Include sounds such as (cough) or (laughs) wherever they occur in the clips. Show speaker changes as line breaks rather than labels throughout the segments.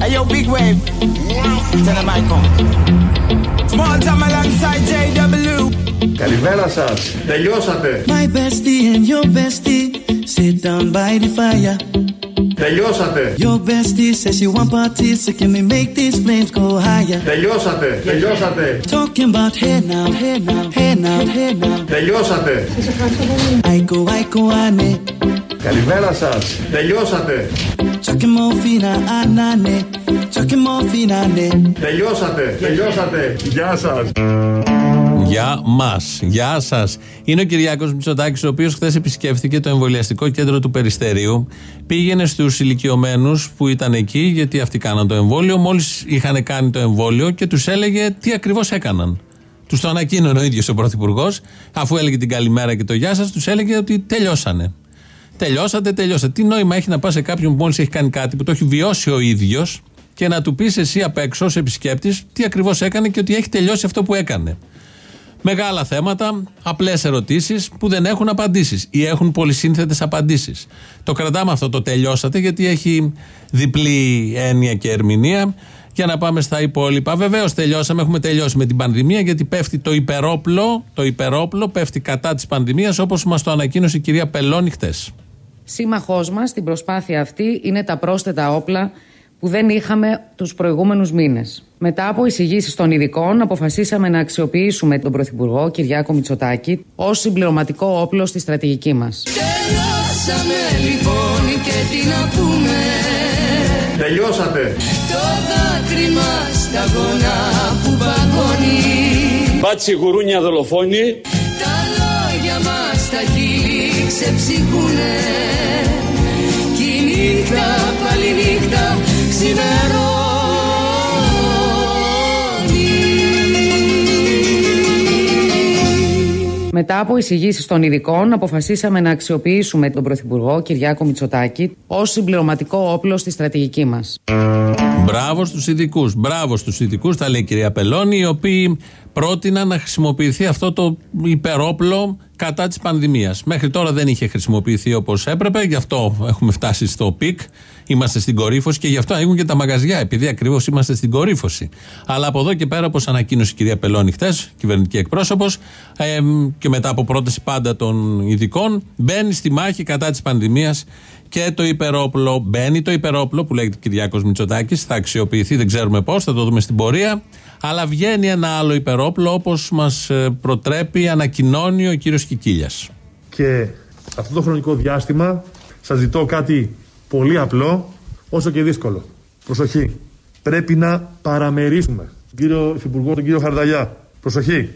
hey yo, big wave. Tell them I come. Small time alongside JW.
Καλημέρα σας. Τελειώσατε.
My bestie and your bestie sit down by the fire.
Τελειώσατε.
Your bestie says you want parties, so can we make these flames go higher?
Τελειώσατε. Τελειώσατε.
Talking about hey now, hey now, hey now, hey now.
Τελειώσατε.
I go, I go, ane.
Καλημέρα σας. Τελειώσατε.
Chucking more fina, anane. Chucking more fina, ane.
Τελειώσατε. Τελειώσατε. Γεια σας.
Για μας. Γεια σας. Είναι ο Κυριάκος Μητσοτάκης, ο οποίος χθες επισκέφθηκε το εμβολιαστικό κέντρο του Περιστερίου. Πήγαινε στους ηλικιωμένους που ήταν εκεί, γιατί αυτοί κάναν το εμβόλιο. Μόλις είχαν κάνει το εμβόλιο και τους έλεγε τι ακριβώς έκαναν. Τους το ανακοίνωνε ο ίδιος ο Πρωθυπουργός, αφού έλεγε την καλημέρα και το γεια σας, τους έλεγε ότι τελειώσανε. Τελειώσατε, τελειώσατε. Τι νόημα έχει να πας σε κάποιον που μόλις έχει κάνει κάτι που το έχει βιώσει ο ίδιος και να του πεις εσύ απ' έξω, ως επισκέπτης, τι ακριβώς έκανε και ότι έχει τελειώσει αυτό που έκανε. Μεγάλα θέματα, απλές ερωτήσεις που δεν έχουν απαντήσεις ή έχουν πολυσύνθετες απαντήσεις. Το κρατάμε αυτό το τελειώσατε γιατί έχει διπλή έννοια και ερμηνεία. Για να πάμε στα υπόλοιπα. Βεβαίως τελειώσαμε, έχουμε τελειώσει με την πανδημία γιατί πέφτει το υπερόπλο, το υπερόπλο πέφτει κατά της πανδημίας όπως μας το ανακοίνωσε η κυρία Πελώνη χτες.
Σύμμαχός μας στην προσπάθεια αυτή είναι τα πρόσθετα όπλα που δεν είχαμε τους προηγούμενους μήνες. Μετά από εισηγήσεις των ειδικών, αποφασίσαμε να αξιοποιήσουμε τον Πρωθυπουργό Κυριάκο Μητσοτάκη ως συμπληρωματικό όπλο στη στρατηγική μας.
Τελειώσαμε λοιπόν και τι να πούμε
Τελειώσατε.
Το δάκρυ μας στα γόνα που παγώνει
Μπάτσι γουρούνια δολοφόνη
Τα λόγια μας τα χείλη ξεψυχούνε Κι η νύχτα πάλι νύχτα ξημερώνει
Μετά από εισηγήσεις των ειδικών, αποφασίσαμε να αξιοποιήσουμε τον Πρωθυπουργό Κυριάκο Μητσοτάκη ως συμπληρωματικό όπλο στη στρατηγική μας.
Μπράβο στους ειδικούς. Μπράβο στους ειδικούς, τα λέει η κυρία Πελώνη, οι οποίοι πρότειναν να χρησιμοποιηθεί αυτό το υπερόπλο κατά της πανδημίας. Μέχρι τώρα δεν είχε χρησιμοποιηθεί όπως έπρεπε, γι' αυτό έχουμε φτάσει στο peak. Είμαστε στην κορύφωση και γι' αυτό ανοίγουν και τα μαγαζιά, επειδή ακριβώς είμαστε στην κορύφωση. Αλλά από εδώ και πέρα, όπως ανακοίνωσε η κυρία Πελώνη χθες, κυβερνητική εκπρόσωπος, και μετά από πρόταση πάντα των ειδικών, μπαίνει στη μάχη κατά της πανδημίας και το υπερόπλο. Μπαίνει το υπερόπλο που λέγεται Κυριάκος Μητσοτάκης, θα αξιοποιηθεί, δεν ξέρουμε πώς, θα το δούμε στην πορεία. Αλλά βγαίνει ένα άλλο υπερόπλο όπως μας προτρέπει, ανακοινώνει ο κύριος Κικίλιας.
Και αυτό το χρονικό διάστημα σας ζητώ κάτι πολύ απλό, όσο και δύσκολο. Προσοχή. Πρέπει να παραμερίσουμε τον κύριο Υφυπουργό, τον κύριο Χαρδαλιά. Προσοχή.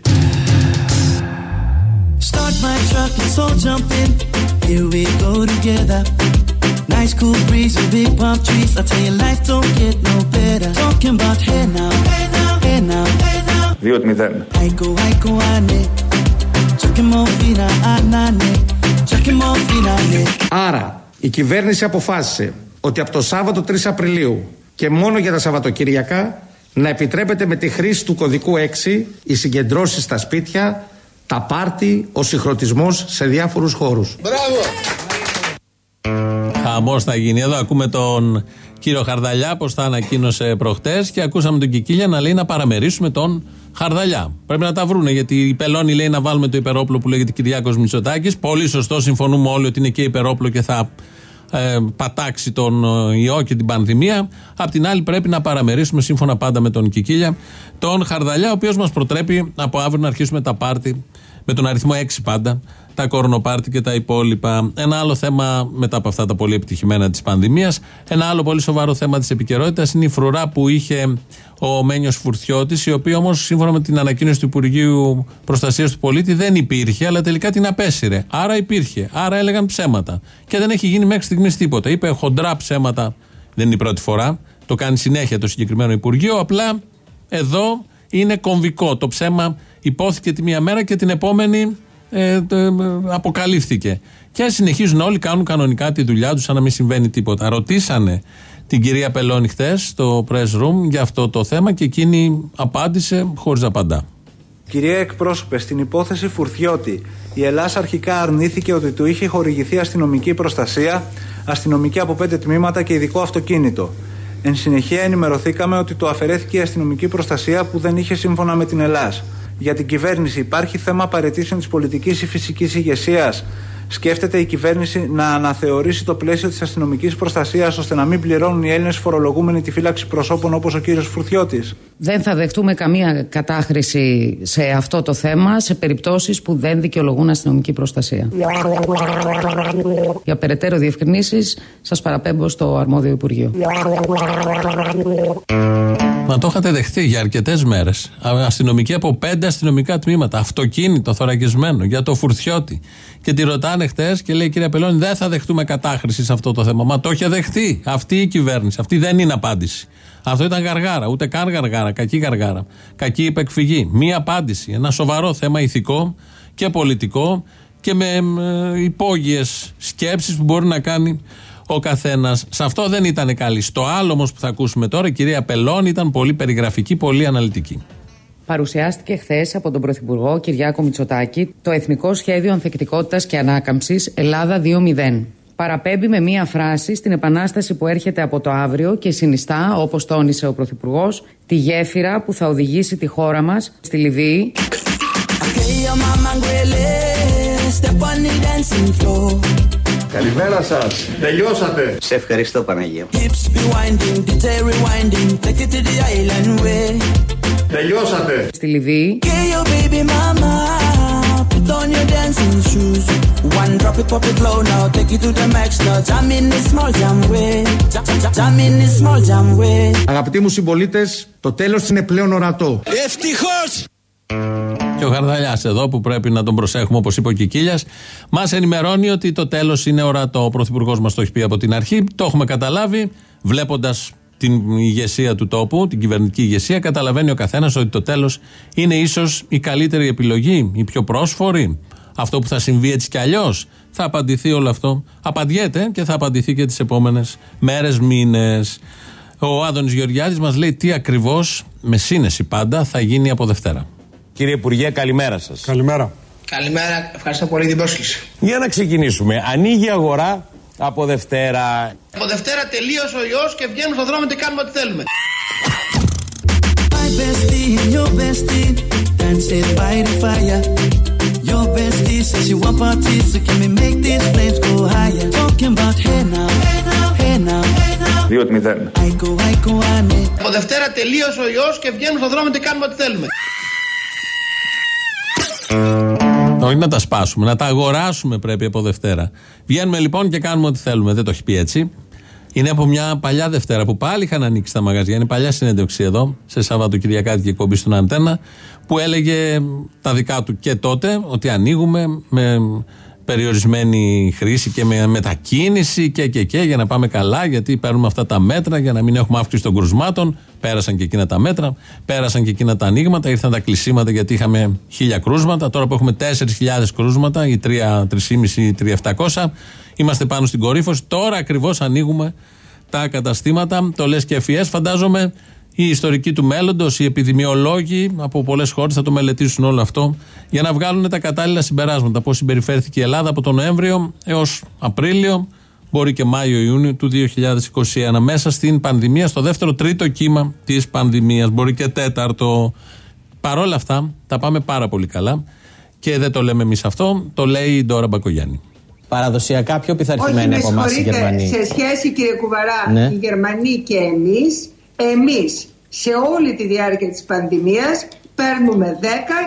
Start my truck, let's all jump in. Here we go together. Nice cool breeze and big palm trees. I tell you, life don't get no better. Talking about hey now, hey now, hey now, hey now.
2-0.
I go, I go, ane. Chucking more fina, anane. Chucking more fina, ane.
Άρα, η κυβέρνηση αποφάσισε ότι από το Σάββατο 3 Απριλίου και μόνο για τα Σαββατοκυριακά να επιτρέπεται με τη χρήση του κωδικού 6 οι συγκεντρώσεις στα σπίτια, τα πάρτι, ο συγχρονισμός σε διάφορους χώρους.
Χαμός θα γίνει. Εδώ ακούμε τον κύριο Χαρδαλιά, πώς θα ανακοίνωσε προχτές και ακούσαμε τον Κικίλια να λέει να παραμερίσουμε τον Χαρδαλιά. Πρέπει να τα βρούνε γιατί η Πελώνη λέει να βάλουμε το υπερόπλο που λέγεται Κυριάκος Μητσοτάκης. Πολύ σωστό, συμφωνούμε όλοι ότι είναι και υπερόπλο και θα ε, πατάξει τον ε, ιό και την πανδημία. Απ' την άλλη, πρέπει να παραμερίσουμε σύμφωνα πάντα με τον Κικίλια τον Χαρδαλιά, ο οποίος μας προτρέπει από αύριο να αρχίσουμε τα πάρτι με τον αριθμό 6 πάντα, τα κορονοπάρτι και τα υπόλοιπα. Ένα άλλο θέμα μετά από αυτά τα πολύ επιτυχημένα της πανδημίας. Ένα άλλο πολύ σοβαρό θέμα της επικαιρότητας είναι η φρουρά που είχε ο Μένιος Φουρτιώτης, η οποία όμως σύμφωνα με την ανακοίνωση του Υπουργείου Προστασίας του Πολίτη δεν υπήρχε, αλλά τελικά την απέσυρε. Άρα υπήρχε. Άρα έλεγαν ψέματα. Και δεν έχει γίνει μέχρι στιγμής τίποτα. Είπε χοντρά ψέματα. Δεν είναι η πρώτη φορά. Το κάνει συνέχεια το συγκεκριμένο Υπουργείο. Απλά εδώ είναι κομβικό. Το ψέμα υπόθηκε τη μία μέρα και την επόμενη ε, το, ε, αποκαλύφθηκε. Και συνεχίζουν όλοι, κάνουν κανονικά τη δουλειά τους σαν να μην συμβαίνει τίποτα. Ρωτήσανε την κυρία Πελώνη χθες στο press room για αυτό το θέμα και εκείνη απάντησε χωρίς να απαντά.
Κυρία εκπρόσωπε, στην υπόθεση Φουρτιώτη, η Ελλάς αρχικά αρνήθηκε ότι του είχε χορηγηθεί αστυνομική προστασία, αστυνομική από πέντε τμήματα και ειδικό αυτοκίνητο. Εν συνεχεία ενημερωθήκαμε ότι του αφαιρέθηκε η αστυνομική προστασία που δεν είχε σύμφωνα με την Ελλάς. Για την κυβέρνηση υπάρχει θέμα παρετήσεων της πολιτικής ή φυσικής ηγεσίας. Σκέφτεται η κυβέρνηση να αναθεωρήσει το πλαίσιο της αστυνομικής προστασίας ώστε να μην πληρώνουν οι Έλληνες φορολογούμενοι τη φύλαξη προσώπων όπως ο κύριος Φουρτιώτη.
Δεν θα δεχτούμε καμία κατάχρηση σε αυτό το θέμα σε περιπτώσεις που δεν δικαιολογούν αστυνομική προστασία. Για περαιτέρω διευκρινήσεις σας παραπέμπω στο αρμόδιο Υπουργείο.
Μα το είχατε δεχτεί για αρκετές μέρες. Αστυνομική από πέντε αστυνομικά τμήματα. Αυτοκίνητο θωρακισμένο για το φουρτιώτη. Και τη ρωτάνε χτε και λέει: Κύριε Πελώνη, δεν θα δεχτούμε κατάχρηση σε αυτό το θέμα. Μα το είχε δεχτεί αυτή η κυβέρνηση. Αυτή δεν είναι απάντηση. Αυτό ήταν γαργάρα. Ούτε καν γαργάρα. Κακή γαργάρα. Κακή υπεκφυγή. Μία απάντηση. Ένα σοβαρό θέμα ηθικό και πολιτικό και με υπόγειες σκέψεις που μπορεί να κάνει ο καθένας. Σε αυτό δεν ήταν καλή. Στο άλλο όμως που θα ακούσουμε τώρα, η κυρία Πελώνη ήταν πολύ περιγραφική, πολύ αναλυτική.
Παρουσιάστηκε χθες από τον Πρωθυπουργό Κυριάκο Μητσοτάκη το Εθνικό Σχέδιο Ανθεκτικότητας και Ανάκαμψης Ελλάδα 2.0. Παραπέμπει με μία φράση στην επανάσταση που έρχεται από το αύριο και συνιστά, όπως τόνισε ο Πρωθυπουργός, τη γέφυρα που θα οδηγήσει τη χώρα μας στη Λιβύη.
Καλημέρα σας. Τελειώσατε.
Σε ευχαριστώ Παναγία.
Τελειώσατε.
Στη Λιβύη.
Αγαπητοί μου συμπολίτες, το τέλος είναι πλέον ορατό.
Ευτυχώς!
Και ο Χαρδαλιάς εδώ που πρέπει να τον προσέχουμε, όπως είπε ο Κικίλιας, μας ενημερώνει ότι το τέλος είναι ορατό. Ο Πρωθυπουργός μας το έχει πει από την αρχή. Το έχουμε καταλάβει, βλέποντας την ηγεσία του τόπου, την κυβερνητική ηγεσία, καταλαβαίνει ο καθένας ότι το τέλος είναι ίσως η καλύτερη επιλογή, η πιο πρόσφορη. Αυτό που θα συμβεί έτσι κι αλλιώς. Θα απαντηθεί όλο αυτό. Απαντιέται και θα απαντηθεί και τις επόμενες μέρες, μήνες. Ο Άδωνης Γεωργιάδης μας λέει τι ακριβώς, με σύνεση πάντα, θα γίνει από Δευτέρα.
Κύριε Υπουργέ, καλημέρα σας.
Καλημέρα.
Καλημέρα, ευχαριστώ πολύ την πρόσκληση.
Για να ξεκινήσουμε. Ανοίγει η αγορά από Δευτέρα.
Από Δευτέρα τελείωσε ο ιό και βγαίνουν στον δρόμο και κάνουμε ό,τι θέλουμε.
My bestie and
Από Δευτέρα τελείωσε ο ιός και βγαίνουν στον δρόμο και κάνουμε ό,τι θέλουμε.
Όχι να τα σπάσουμε, να τα αγοράσουμε πρέπει από Δευτέρα. Βγαίνουμε λοιπόν και κάνουμε ό,τι θέλουμε. Δεν το έχει πει έτσι. Είναι από μια παλιά Δευτέρα που πάλι είχαν ανοίξει τα μαγαζιά. Είναι παλιά συνέντευξη εδώ, σε Σαββατοκυριακάτικη εκπομπή στον Αντένα, που έλεγε τα δικά του και τότε ότι ανοίγουμε με περιορισμένη χρήση και με μετακίνηση και, και, και για να πάμε καλά, γιατί παίρνουμε αυτά τα μέτρα για να μην έχουμε αύξηση των κρουσμάτων. Πέρασαν και εκείνα τα μέτρα, πέρασαν και εκείνα τα ανοίγματα, ήρθαν τα κλεισίματα γιατί είχαμε χίλια κρούσματα. Τώρα που έχουμε 4.000 κρούσματα ή 3.500 ή 3.700, είμαστε πάνω στην κορύφωση. Τώρα ακριβώς ανοίγουμε τα καταστήματα. Το λες και ευφυέ, φαντάζομαι οι ιστορικοί του μέλλοντος, οι επιδημιολόγοι από πολλές χώρες θα το μελετήσουν όλο αυτό για να βγάλουν τα κατάλληλα συμπεράσματα. Πώς συμπεριφέρθηκε η Ελλάδα από τον Νοέμβριο έως Απρίλιο, μπορεί και Μάιο-Ιούνιο του 2021, μέσα στην πανδημία, στο δεύτερο-τρίτο κύμα της πανδημίας, μπορεί και τέταρτο. Παρόλα αυτά, τα πάμε πάρα πολύ καλά και δεν το λέμε εμείς αυτό, το λέει η Ντόρα Μπακογιάννη.
Παραδοσιακά πιο πειθαρχημένοι από εμάς οι Γερμανοί.
Σε σχέση, κύριε Κουβαρά,
Ναι.
οι Γερμανοί και εμείς, εμείς σε όλη τη διάρκεια της πανδημίας παίρνουμε 10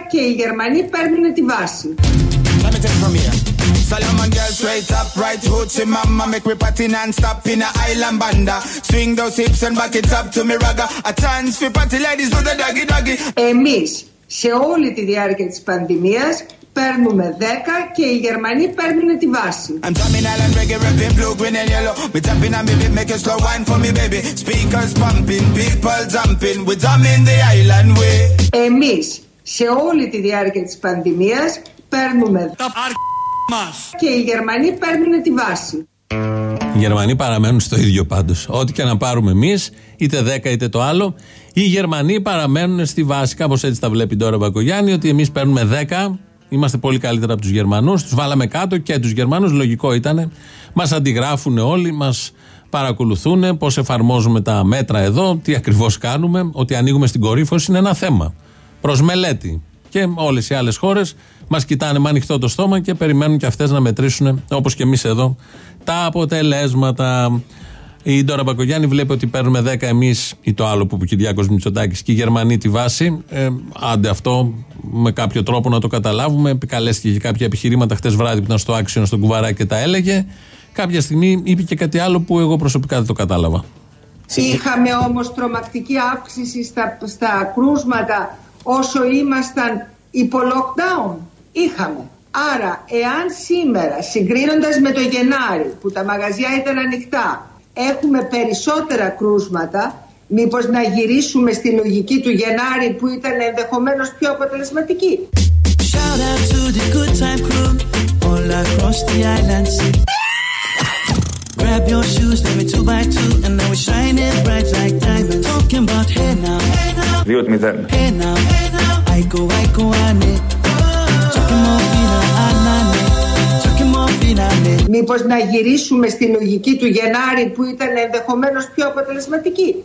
και οι Γερμανοί παίρνουν τη βάση.
Let me take it from here. Solomon girl straight up, right hoochie mama Make me party non-stop in a island banda Swing those hips and back it up to me ragga A chance for party ladies do the doggy doggy
Εμείς σε όλη τη διάρκεια της πανδημίας παίρνουμε 10 και οι Γερμανοί παίρνουν τη βάση.
I'm drumming island reggae, rapping blue, green and yellow We jumping on me beat, make a slow wine for me baby Speakers pumping, people jumping We drumming the island way
Εμείς σε όλη τη διάρκεια της πανδημίας παίρνουμε 10 και οι Γερμανοί παίρνουν τη βάση.
Οι Γερμανοί παραμένουν στο ίδιο πάντως. Ό,τι και να πάρουμε εμείς, είτε 10 είτε το άλλο, οι Γερμανοί παραμένουν στη βάση. Κάπως έτσι τα βλέπει τώρα ο Μπακογιάννη, ότι εμείς παίρνουμε 10 Είμαστε πολύ καλύτερα από τους Γερμανούς. Τους βάλαμε κάτω και τους Γερμανούς. Λογικό ήταν. Μας αντιγράφουν όλοι, μας παρακολουθούν πώς εφαρμόζουμε τα μέτρα εδώ, τι ακριβώς κάνουμε. Ότι ανοίγουμε στην κορύφωση είναι ένα θέμα. Προς μελέτη. Και όλες οι άλλες χώρες μας κοιτάνε με ανοιχτό το στόμα και περιμένουν και αυτές να μετρήσουν, όπως και εμείς εδώ, τα αποτελέσματα. Η Ντόρα Μπακογιάννη βλέπει ότι παίρνουμε 10 εμείς ή το άλλο που είπε ο Κυριάκος Μητσοτάκης και οι Γερμανοί τη βάση. Ε, άντε αυτό με κάποιο τρόπο να το καταλάβουμε. Επικαλέστηκε και κάποια επιχειρήματα χτες βράδυ που ήταν στο άξιο στον κουβαρά και τα έλεγε. Κάποια στιγμή είπε και κάτι άλλο που εγώ προσωπικά δεν το κατάλαβα.
Είχαμε όμως τρομακτική αύξηση στα, στα κρούσματα όσο ήμασταν υπό lockdown. Είχαμε. Άρα, εάν σήμερα, συγκρίνοντας με το Γενάρη, που τα μαγαζιά ήταν ανοιχτά, έχουμε περισσότερα κρούσματα, μήπως να γυρίσουμε στη λογική του Γενάρη που ήταν ενδεχομένως πιο αποτελεσματική.
Shout out to the good time crew all across the island. Grab your shoes, let me two by two, and now we shine it bright like diamonds. Talking about hey now, hey now,
2-0.
hey now, hey now. I go, I go, ane. Talking more fina, anane. Talking more fina, ane.
Μήπως να γυρίσουμε στη λογική του Γενάρη που ήταν ενδεχομένως πιο αποτελεσματική;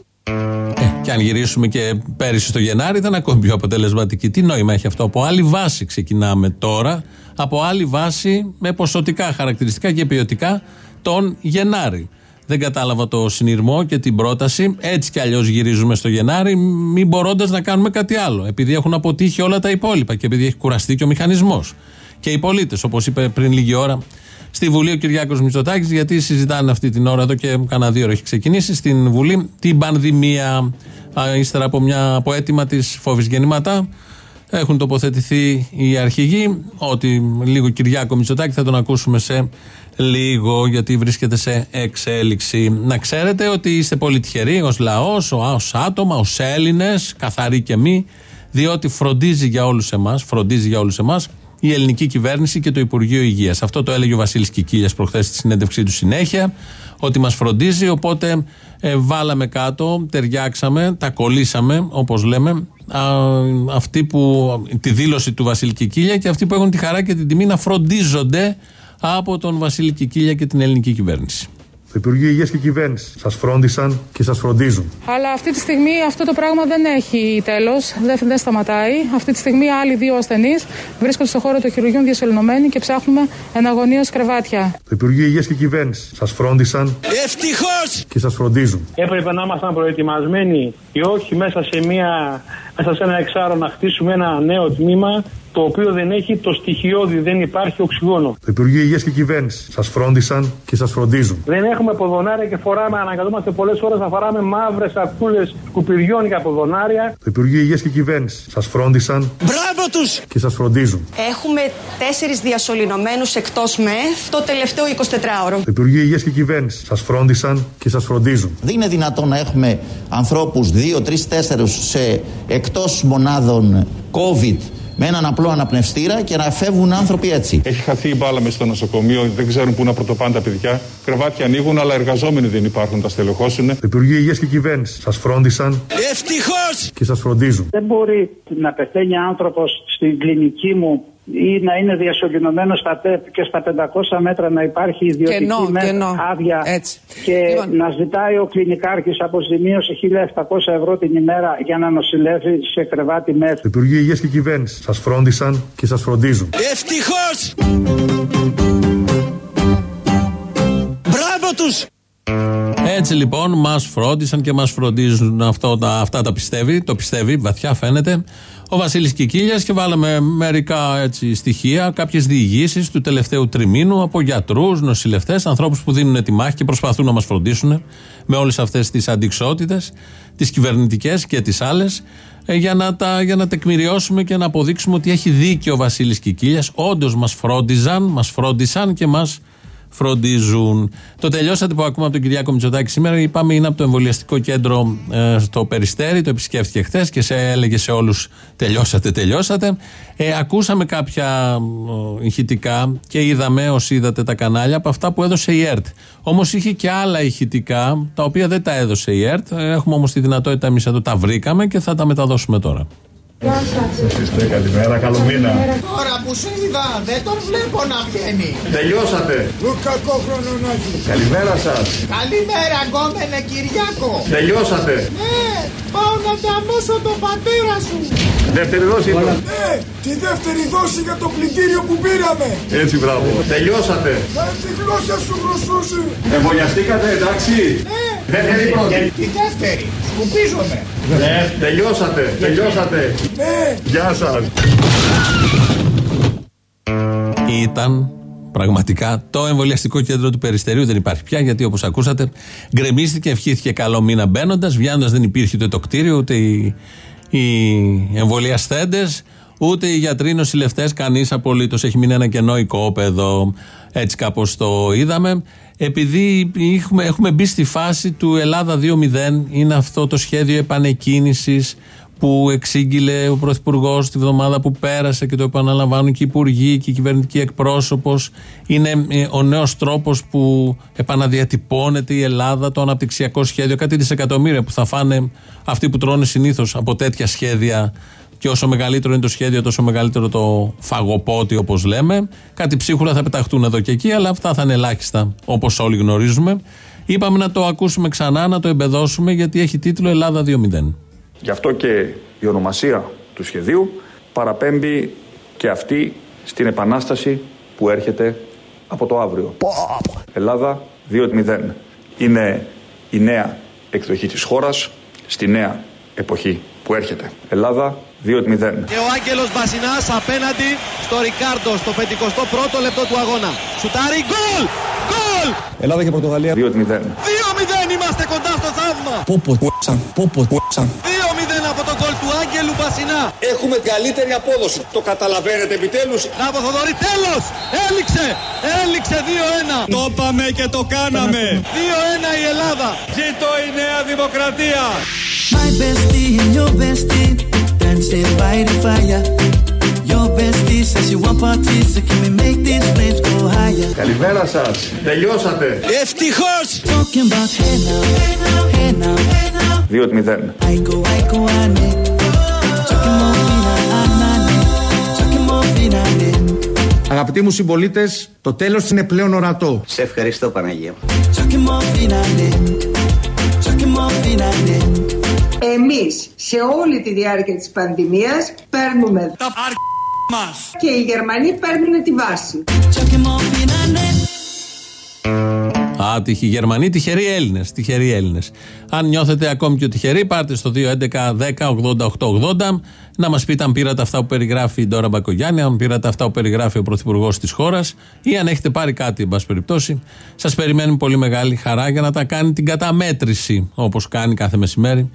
Και αν γυρίσουμε και πέρυσι στο Γενάρη ήταν ακόμη πιο αποτελεσματική. Τι νόημα έχει αυτό; Από άλλη βάση ξεκινάμε τώρα. Από άλλη βάση με ποσοτικά χαρακτηριστικά και ποιοτικά τον Γενάρη. Δεν κατάλαβα το συνειρμό και την πρόταση. Έτσι κι αλλιώς γυρίζουμε στο Γενάρη, μην μπορώντας να κάνουμε κάτι άλλο. Επειδή έχουν αποτύχει όλα τα υπόλοιπα και επειδή έχει κουραστεί και ο μηχανισμός. Και οι πολίτες, όπως είπε πριν λίγη ώρα στη Βουλή ο Κυριάκος Μητσοτάκης, γιατί συζητάνε αυτή την ώρα εδώ και κάνα δύο ώρα έχει ξεκινήσει στην Βουλή την πανδημία. Α, Ύστερα από, μια, από αίτημα της φόβης γεννηματά, έχουν τοποθετηθεί οι αρχηγοί ότι λίγο Κυριάκο Μητσοτάκη θα τον ακούσουμε σε λίγο γιατί βρίσκεται σε εξέλιξη. Να ξέρετε ότι είστε πολύ τυχεροί ως λαός, ως άτομα, ως Έλληνες, καθαροί και μη, διότι φροντίζει για όλους εμάς, φροντίζει για όλους εμάς η ελληνική κυβέρνηση και το Υπουργείο Υγείας. Αυτό το έλεγε ο Βασίλης Κικίλιας προχθές στη συνέντευξή του συνέχεια, ότι μας φροντίζει, οπότε ε, βάλαμε κάτω, ταιριάξαμε, τα κολλήσαμε, όπως λέμε, α, αυτή που, τη δήλωση του Βασίλη Κικίλια και αυτοί που έχουν τη χαρά και την τιμή να φροντίζονται από τον Βασίλη Κικίλια και την ελληνική κυβέρνηση.
Το Υπουργείο Υγεία και Κυβέρνηση σας φρόντισαν και σας φροντίζουν.
Αλλά αυτή τη στιγμή αυτό το πράγμα δεν έχει τέλος, δεν, δεν σταματάει. Αυτή τη στιγμή άλλοι δύο ασθενείς βρίσκονται στο χώρο των χειρουργείων διασωληνωμένοι και ψάχνουμε εναγωνίω κρεβάτια.
Το Υπουργείο Υγεία και Κυβέρνηση σας φρόντισαν
Ευτυχώς!
και σας φροντίζουν.
Έπρεπε να ήμασταν προετοιμασμένοι και όχι μέσα σε, μια, μέσα σε ένα εξάρο να χτίσουμε ένα νέο τμήμα το οποίο δεν έχει το στοιχειώδη, δεν υπάρχει οξυγόνο.
Το Υπουργείο Υγείας και Κυβέρνησης σας φρόντισαν και σας φροντίζουν.
Δεν έχουμε ποδονάρια και φοράμε, αναγκαζόμαστε πολλές ώρες να φοράμε μαύρες σακούλε σκουπιδιών για ποδονάρια.
Το Υπουργείο Υγείας και Κυβέρνησης σας φρόντισαν
Μπράβο τους!
και σας φροντίζουν.
Έχουμε τέσσερις διασωληνωμένους εκτός ΜΕΘ το τελευταίο 24ωρο.
Το Υπουργείο Υγείας και Κυβέρνησης σας φρόντισαν και σας φροντίζουν.
Δεν είναι δυνατόν να έχουμε ανθρώπους δύο, τρεις, τέσσερους σε εκτός μονάδων COVID με έναν απλό αναπνευστήρα και να φεύγουν άνθρωποι έτσι.
Έχει χαθεί η μπάλα μες στο νοσοκομείο, δεν ξέρουν πού να πρωτοπάνε τα παιδιά. Κρεβάτια ανοίγουν, αλλά εργαζόμενοι δεν υπάρχουν, τα στελεχώσουν.
Το Υπουργείο Υγείας και Κυβέρνησης σας φρόντισαν
Ευτυχώς!
και σας φροντίζουν.
Δεν μπορεί να πεθαίνει άνθρωπος στην κλινική μου ή να είναι διασωληνωμένο στα ΤΕΠ και στα 500 μέτρα να υπάρχει ιδιωτική
Κενό,
με-
κενό.
άδεια
Έτσι.
και
Λοιπόν.
να ζητάει ο κλινικάρχης αποζημίωση 1.700 ευρώ την ημέρα για να νοσηλεύει σε κρεβάτι ΜΕΘ.
Το Υπουργείο Υγείας και Κυβέρνησης σας φρόντισαν και σας φροντίζουν.
Ευτυχώς! Μπράβο τους!
Έτσι λοιπόν μας φρόντισαν και μας φροντίζουν αυτό, τα, αυτά τα πιστεύει, το πιστεύει, βαθιά φαίνεται. Ο Βασίλης Κικίλιας και βάλαμε μερικά έτσι, στοιχεία, κάποιες διηγήσεις του τελευταίου τριμήνου από γιατρούς, νοσηλευτές, ανθρώπους που δίνουν τη μάχη και προσπαθούν να μας φροντίσουν με όλες αυτές τις αντικσότητες, τις κυβερνητικές και τις άλλες, για, να τα, για να τεκμηριώσουμε και να αποδείξουμε ότι έχει δίκιο ο Βασίλης Κικίλιας. Όντως μας φρόντιζαν, μας φρόντισαν και μας φροντίζουν. Το τελειώσατε που ακούμε από τον Κυριάκο Μητσοτάκη σήμερα. Είπαμε είναι από το εμβολιαστικό κέντρο ε, στο Περιστέρι. Το επισκέφθηκε χθες και σε έλεγε σε όλους: Τελειώσατε, τελειώσατε. Ε, ακούσαμε κάποια ε, ηχητικά και είδαμε, όσοι είδατε τα κανάλια, από αυτά που έδωσε η ΕΡΤ. Όμως είχε και άλλα ηχητικά, τα οποία δεν τα έδωσε η ΕΡΤ. Ε, Έχουμε όμως τη δυνατότητα εμείς εδώ τα βρήκαμε και θα τα μεταδώσουμε τώρα.
Είστε καλημέρα, καλό μήνα.
Τώρα που σε είδα, δεν τον βλέπω να βγαίνει.
Τελειώσατε.
Του κακό χρόνο να έχεις.
Καλημέρα σας.
Καλημέρα, γκόμενε Κυριάκο.
Τελειώσατε.
Ναι, πάω να ταμώσω τον πατέρα σου.
Δεύτερη δόση.
Ναι, τη δεύτερη δόση για το πλυντήριο που πήραμε.
Έτσι, μπράβο. Τελειώσατε.
Θα τη γλώσσα σου γροσούσε.
Εμβολιαστήκατε, εντάξει.
Ναι.
Δεύτερη πρώτη.
Τη δεύτερη. Σκουπίζομαι.
Ναι, τελειώσατε. Τελειώσατε.
Ναι.
Γεια σας.
Ήταν πραγματικά το εμβολιαστικό κέντρο του Περιστερίου. Δεν υπάρχει πια γιατί όπως ακούσατε γκρεμίστηκε, ευχήθηκε καλό μήνα μπαίνοντας. Βγαίνοντας δεν υπήρχε ούτε το κτίριο, ούτε οι, οι εμβολιαστέντες, ούτε οι γιατροί νοσηλευτές. Κανείς απολύτως. Έχει μείνει ένα κενό οικόπεδο. Έτσι κάπως το είδαμε. Επειδή έχουμε, έχουμε μπει στη φάση του Ελλάδα 2.0, είναι αυτό το σχέδιο επανεκκίνησης που εξήγηλε ο Πρωθυπουργός τη βδομάδα που πέρασε και το επαναλαμβάνουν και οι υπουργοί και η κυβερνητική εκπρόσωπος. Είναι ε, ο νέος τρόπος που επαναδιατυπώνεται η Ελλάδα, το αναπτυξιακό σχέδιο. Κάτι δισεκατομμύρια που θα φάνε αυτοί που τρώνε συνήθως από τέτοια σχέδια. Και όσο μεγαλύτερο είναι το σχέδιο, τόσο μεγαλύτερο το φαγοπότη, όπως λέμε. Κάτι ψίχουλα θα πεταχτούν εδώ και εκεί, αλλά αυτά θα είναι ελάχιστα, όπως όλοι γνωρίζουμε. Είπαμε να το ακούσουμε ξανά, να το εμπεδώσουμε, γιατί έχει τίτλο Ελλάδα 2.0.
Γι' αυτό και η ονομασία του σχεδίου παραπέμπει και αυτή στην επανάσταση που έρχεται από το αύριο. Ελλάδα 2.0. Είναι η νέα εκδοχή της χώρας στη νέα εποχή που έρχεται. Ελλάδα 2.0.
Και ο Άγγελος Βασινάς απέναντι στο Ρικάρντο στο 51ο λεπτό του αγώνα. Σουτάρει γκολ! Γκολ!
Ελλάδα και Πορτογαλία 2.0. 2-0
είμαστε κοντά στο θαύμα.
Πόπο, πόπο,
2-0 από τον γκολ του Άγγελου Μπασινά.
Έχουμε καλύτερη απόδοση. Το καταλαβαίνετε επιτέλους.
Μπράβο Θοδωρή, τέλος! Έληξε! Έληξε 2-1.
Το είπαμε και το κάναμε.
2-1 η Ελλάδα.
Ζήτω η νέα δημοκρατία.
My bestie and your bestie dancing by the fire. Your bestie says you want parties, so can we make these flames go higher?
Καλημέρα σας. Τελειώσατε.
Ευτυχώς.
Talking about hey now, hey now, hey now, hey now.
2-0.
Aiko, aiko, ane. Talking more fina, anane. Talking more fina, ane.
Αγαπητοί μου συμπολίτε, το τέλο είναι πλέον ορατό.
Σε ευχαριστώ Παναγία.
Εμείς σε όλη τη διάρκεια της πανδημίας παίρνουμε
Τα αρ... μας.
και οι Γερμανοί παίρνουν τη βάση.
Talking more fina, ane.
Α, τυχεροί Γερμανοί, τυχεροί Έλληνες. Τυχεροί Έλληνες. Αν νιώθετε ακόμη πιο τυχεροί, πάρτε στο 2.11.10.80.880 να μας πείτε αν πήρατε αυτά που περιγράφει η Ντόρα Μπακογιάννη, αν πήρατε αυτά που περιγράφει ο Πρωθυπουργός της χώρας ή αν έχετε πάρει κάτι, εν πάση περιπτώσει. Σας περιμένουμε πολύ μεγάλη χαρά για να τα κάνει την καταμέτρηση, όπως κάνει κάθε μεσημέρι.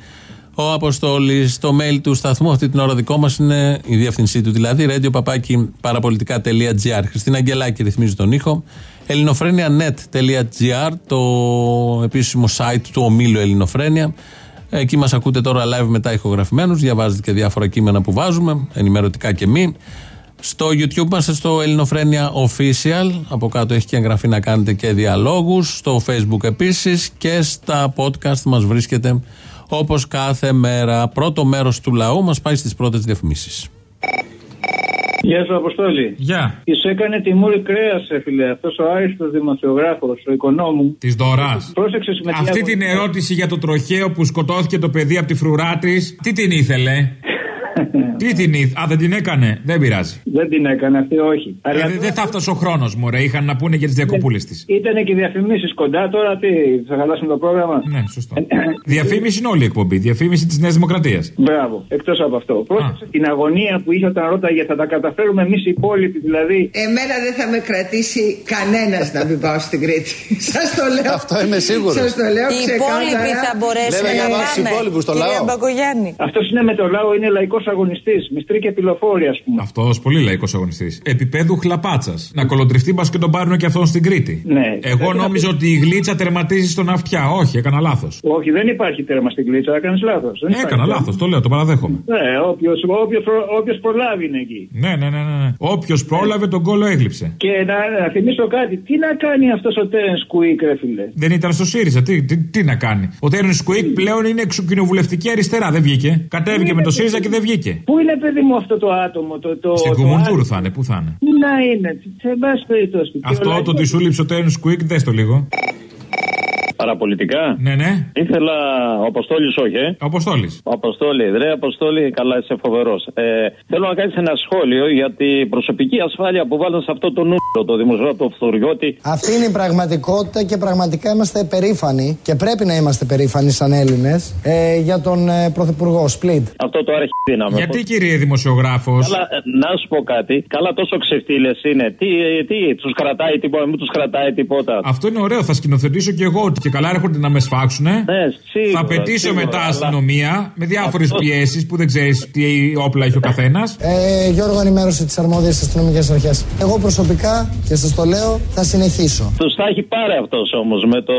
Ο Αποστόλης, το mail του σταθμού αυτή την ώρα δικό μας είναι η διεύθυνσή του δηλαδή, radio παπάκι παραπολιτικά.gr. Χριστίνα Αγγελάκη ρυθμίζει τον ήχο. ελληνοφρένια.net.gr, το επίσημο site του ομίλου Ελληνοφρένια. Εκεί μας ακούτε τώρα live μετά ηχογραφημένους. Διαβάζετε και διάφορα κείμενα που βάζουμε, ενημερωτικά και μη. Στο YouTube είμαστε στο Ελληνοφρένια Official. Από κάτω έχει και εγγραφή να κάνετε και διαλόγους. Στο Facebook επίσης και στα podcast μας βρίσκεται όπως κάθε μέρα. Πρώτο μέρος του λαού μας πάει στις πρώτες διαφημίσεις.
Γεια σου, Αποστόλη.
Γεια.
Της έκανε τιμούρη κρέας, φίλε. Αυτός ο άριστος δημοσιογράφος, ο οικονόμου.
Της Δωράς.
Πρόσεξε με τι
Αυτή την ερώτηση για το τροχαίο που σκοτώθηκε το παιδί από τη φρουρά της, τι την ήθελε; (laughs) Τι την ήθελε. Α, δεν την έκανε. Δεν πειράζει.
Δεν την έκανε αυτή, όχι.
Δηλαδή δεν θα φτάσει ο χρόνος μου, ρε. Είχαν να πούνε για τις διακοπούλες της.
Ήταν και διαφημίσεις κοντά, τώρα τι, θα χαλάσουμε το πρόγραμμα;
Ναι, σωστό. Διαφήμιση είναι όλη η εκπομπή. Διαφήμιση της Νέας Δημοκρατίας.
Μπράβο, εκτός από αυτό. Πρόσεξε την αγωνία που είχε όταν ρώταγε θα τα καταφέρουμε εμείς οι υπόλοιποι δηλαδή;
Εμένα δεν θα με κρατήσει κανένας να μην πάω στην Κρήτη. (laughs) Σας το λέω.
Αυτό είμαι σίγουρος.
Σας το λέω
Οι υπόλοιποι
ξεκάθαρα.
θα μπορέσουν
Βέβαια,
να
για βάση
πάνε.
υπόλοιπους, το
Κυρία
λαό.
Μπακογιάννη.
Αυτός είναι με το λαό, είναι λαϊκός αγωνιστής. Μιστρή και πυλοφόρη, ας πούμε.
Αυτός πολύ λαϊκός αγωνιστής. Επίπεδου χλαπάτσας. Να κολοτριφτεί μπα και τον πάρουν και αυτόν στην Κρήτη.
Ναι.
Εγώ νόμιζα ότι η γλίτσα τερματίζει στον αυτιά. Όχι, έκανα λάθος.
Όχι, δεν υπάρχει τέρμα στην κλίτσα, έκανε λάθος.
Έκανα λάθος, το λέω, το παραδέχομαι.
Ναι, όποιος, όποιος, όποιος προλάβει είναι εκεί.
Ναι, ναι, ναι. ναι. Όποιος πρόλαβε τον κόλλο έγλειψε.
Και να, να θυμίσω κάτι, τι να κάνει αυτός ο Τέρενς Κουίκ, ρε φίλε;
Δεν ήταν στο ΣΥΡΙΖΑ. Τι, τι, τι να κάνει; Ο Τέρενς Κουίκ πλέον είναι εξοκοινοβουλευτική αριστερά. Δεν βγήκε. Κατέβηκε με το ΣΥΡΙΖΑ και δεν βγήκε. Βγήκε.
Πού είναι, παιδί μου, αυτό το άτομο, το. το
Στην
το
Κουμουνδούρου
άτομο;
θα είναι, πού θα είναι;
Πού να είναι, σε πάση περιπτώσει.
Αυτό το ότι σου λείψε ο Τέρν Σκουίκ, δες το λίγο.
Παραπολιτικά.
Ναι, ναι.
Ήθελα. Ο Αποστόλης, όχι, ε.
Ο Αποστόλης.
Αποστόλη, ρε Αποστόλη, καλά είσαι φοβερός. Ε, θέλω να κάνεις ένα σχόλιο για την προσωπική ασφάλεια που βάλαν σε αυτό το νούμερο, το δημοσιογράφο Φθουριώτη.
Αυτή είναι η πραγματικότητα και πραγματικά είμαστε περήφανοι και πρέπει να είμαστε περήφανοι σαν Έλληνες ε, για τον ε, Πρωθυπουργό Σπλίτ.
Αυτό το αρχιδύναμο.
Γιατί κύριε δημοσιογράφος;
Καλά, ε, να σου πω κάτι. Καλά, τόσο ξεφτύλες είναι. Τι, ε, τι τους κρατάει τίποτα, μην τους κρατάει τίποτα.
Αυτό είναι ωραίο, θα σκηνοθετήσω και εγώ ότι και καλά έρχονται να με σφάξουνε.
Ναι, σίγουρα,
θα πετήσω
σίγουρα,
μετά
αλλά-
αστυνομία με διάφορες
Αυτό-
πιέσεις που δεν ξέρεις τι όπλα έχει ο καθένας.
Ε, Γιώργο, ενημέρωσε τις αρμόδιες αστυνομικές αρχές. Εγώ προσωπικά και σας το λέω, θα συνεχίσω.
Τους τα έχει πάρει αυτός όμως με το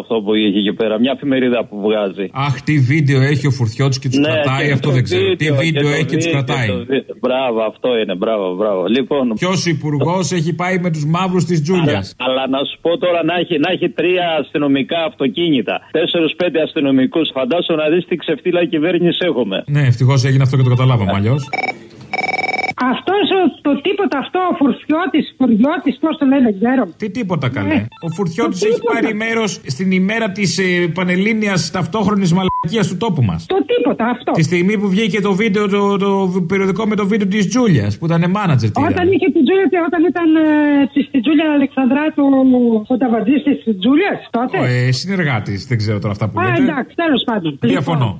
αυτό που είχε εκεί πέρα. Μια εφημερίδα που βγάζει.
Αχ, τι βίντεο έχει ο Φουρτιώτης και τους
Ναι,
κρατάει,
και
αυτό
το
δεν ξέρω. Τι
βίντεο,
βίντεο
το
έχει και τους
βίντεο,
κρατάει.
το βίντεο. Μπράβο, αυτό είναι. Μπράβο, μπράβο. Λοιπόν.
Ποιος υπουργός έχει πάει με τους μαύρους της Τζούλιας;
Αλλά, αλλά να σου πω τώρα να έχει, να έχει τρία αστυνομικά αυτοκίνητα. Τέσσερου-πέντε αστυνομικούς. Φαντάσου να δεις τι ξεφτύλα κυβέρνηση έχουμε.
Ναι, ευτυχώς έγινε αυτό και το καταλάβαμε αλλιώς.
Αυτό το τίποτα αυτό, ο Φουρτιώτη, Φουριώτη, πώς το λένε, δεν ξέρω.
Τι τίποτα καλέ.
Ναι.
Ο Φουρτιώτης
Το
έχει
τίποτα.
πάρει μέρος στην ημέρα της ε, πανελλήνιας ταυτόχρονης μαλακίας του τόπου μας.
Το τίποτα αυτό.
Τη στιγμή που βγήκε το βίντεο, το, το περιοδικό με το βίντεο της Τζούλιας που ήταν μάνατζερ. τι
Όταν
ήταν.
είχε την Τζούλια, όταν ήταν ε, στη στη Τζούλια Αλεξανδράτου ο ταβαντζή της Τζούλιας, τότε.
Ο, ε, συνεργάτης, δεν ξέρω τώρα αυτά που
Α,
λέτε.
εντάξει, τέλος πάντων.
Διαφωνώ.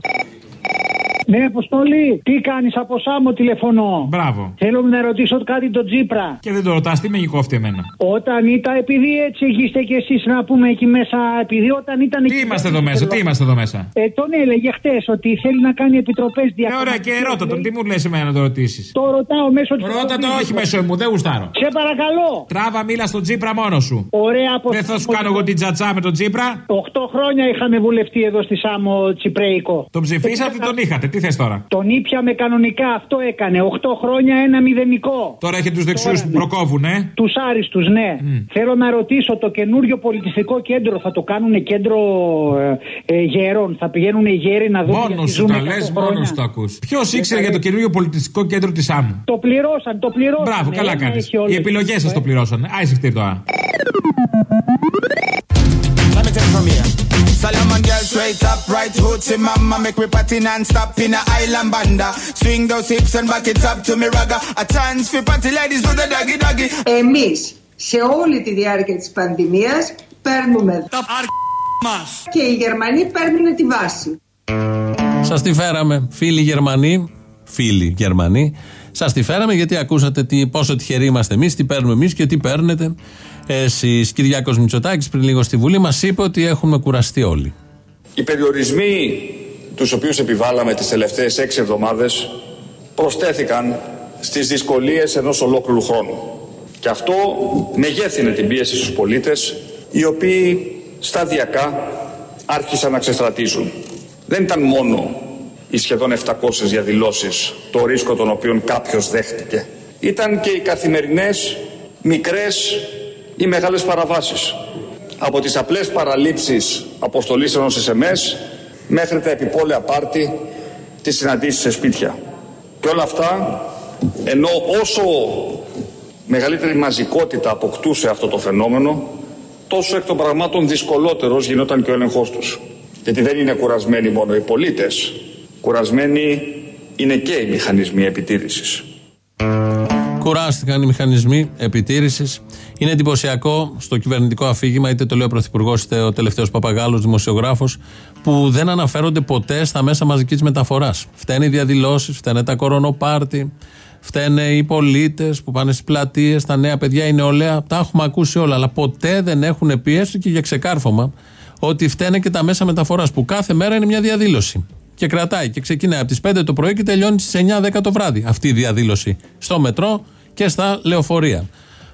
Ναι, Αποστολή, τι κάνεις από Σάμο τηλεφωνώ.
Μπράβο.
Θέλω να ρωτήσω κάτι τον Τζίπρα.
Και δεν το ρωτάς, τι με κόφτει εμένα.
Όταν ήταν, επειδή έτσι είστε κι εσείς να πούμε εκεί μέσα, επειδή όταν ήταν.
Τι είμαστε εδώ μέσα, τι είμαστε εδώ μέσα;
Ε, τον έλεγε χτες ότι θέλει να κάνει επιτροπές
Ε,
διακομματικές.
ωραία, και ρώτα τον, τι μου λες εμένα να το ρωτήσεις;
Το ρωτάω μέσω της.
Ρώτα το, όχι μέσω μου, δεν γουστάρω.
Σε παρακαλώ.
Τράβα, μίλα στον Τζίπρα μόνος σου.
Ωραία από
Δεν θα σου κάνω εγώ την τσατσά με τον Τζίπρα.
8 χρόνια είχαμε βουλευτεί εδώ στη Σάμο Τσιπρέικο.
Τον ψηφίσατε, τον είχατε. Τι θες τώρα;
Τον ήπιαμε κανονικά, αυτό έκανε. 8 χρόνια ένα μηδενικό.
Τώρα έχει τους δεξιούς που προκόβουν, ε;
Τους άριστους, ναι. Θέλω να ρωτήσω, το καινούριο πολιτιστικό κέντρο θα το κάνουν κέντρο ε, ε, γέρων. Θα πηγαίνουν οι γέροι να δουν.
Μόνος
γιατί
σου
ζούμε
τα
100
λες,
χρόνια.
μόνος σου τα ακούς. Ποιος ήξερε για το καινούριο πολιτιστικό κέντρο της Άμμου.
Το πληρώσαν, το πληρώσαν.
Μπράβο, καλά
Ένα
κάνεις.
έχει όλο
Οι επιλογές σας το πληρώσανε. Άισιχτε τώρα.
Solomon girl straight up, right hoochie mama Make we party non-stop in a island banda Swing those hips and back it up to me ragga A chance for party ladies do the doggy doggy
Εμείς σε όλη τη διάρκεια της πανδημίας παίρνουμε τα μας και οι Γερμανοί παίρνουν τη βάση.
Σας τη φέραμε, φίλοι Γερμανοί. Φίλοι Γερμανοί. Σας τη φέραμε γιατί ακούσατε τι, πόσο τυχεροί είμαστε εμείς, τι παίρνουμε εμείς και τι παίρνετε εσεί. Κυριάκος Μητσοτάκης πριν λίγο στη Βουλή μας είπε ότι έχουμε κουραστεί όλοι.
Οι περιορισμοί τους οποίους επιβάλαμε τις τελευταίες έξι εβδομάδες προσθέθηκαν στις δυσκολίες ενός ολόκληρου χρόνου. Και αυτό μεγέθυνε την πίεση στους πολίτες, οι οποίοι σταδιακά άρχισαν να ξεστρατίζουν. Δεν ήταν μόνο οι σχεδόν 700 διαδηλώσεις, το ρίσκο των οποίων κάποιος δέχτηκε. Ήταν και οι καθημερινές μικρές ή μεγάλες παραβάσεις. Από τις απλές παραλήψεις αποστολής ενός SMS μέχρι τα επιπόλαια πάρτι, τις συναντήσεις σε σπίτια. Και όλα αυτά, ενώ όσο μεγαλύτερη μαζικότητα αποκτούσε αυτό το φαινόμενο, τόσο εκ των πραγμάτων δυσκολότερος γινόταν και ο έλεγχός τους. Γιατί δεν είναι κουρασμένοι μόνο οι πολίτες, κουρασμένοι είναι και οι μηχανισμοί επιτήρησης.
Κουράστηκαν οι μηχανισμοί επιτήρησης. Είναι εντυπωσιακό στο κυβερνητικό αφήγημα, είτε το λέει ο Πρωθυπουργός, είτε ο τελευταίος Παπαγάλος, δημοσιογράφος, που δεν αναφέρονται ποτέ στα μέσα μαζικής μεταφοράς. Φταίνε οι διαδηλώσεις, φταίνε τα κορονοπάρτι, φταίνε οι πολίτες που πάνε στις πλατείες, τα νέα παιδιά, η νεολαία. Τα έχουμε ακούσει όλα, αλλά ποτέ δεν έχουν πει έστω και για ξεκάρφωμα ότι φταίνε και τα μέσα μεταφοράς, που κάθε μέρα είναι μια διαδήλωση. Και κρατάει και ξεκινάει από τις 5 το πρωί και τελειώνει στις 9-10 το βράδυ. Αυτή η διαδήλωση στο μετρό και στα λεωφορεία.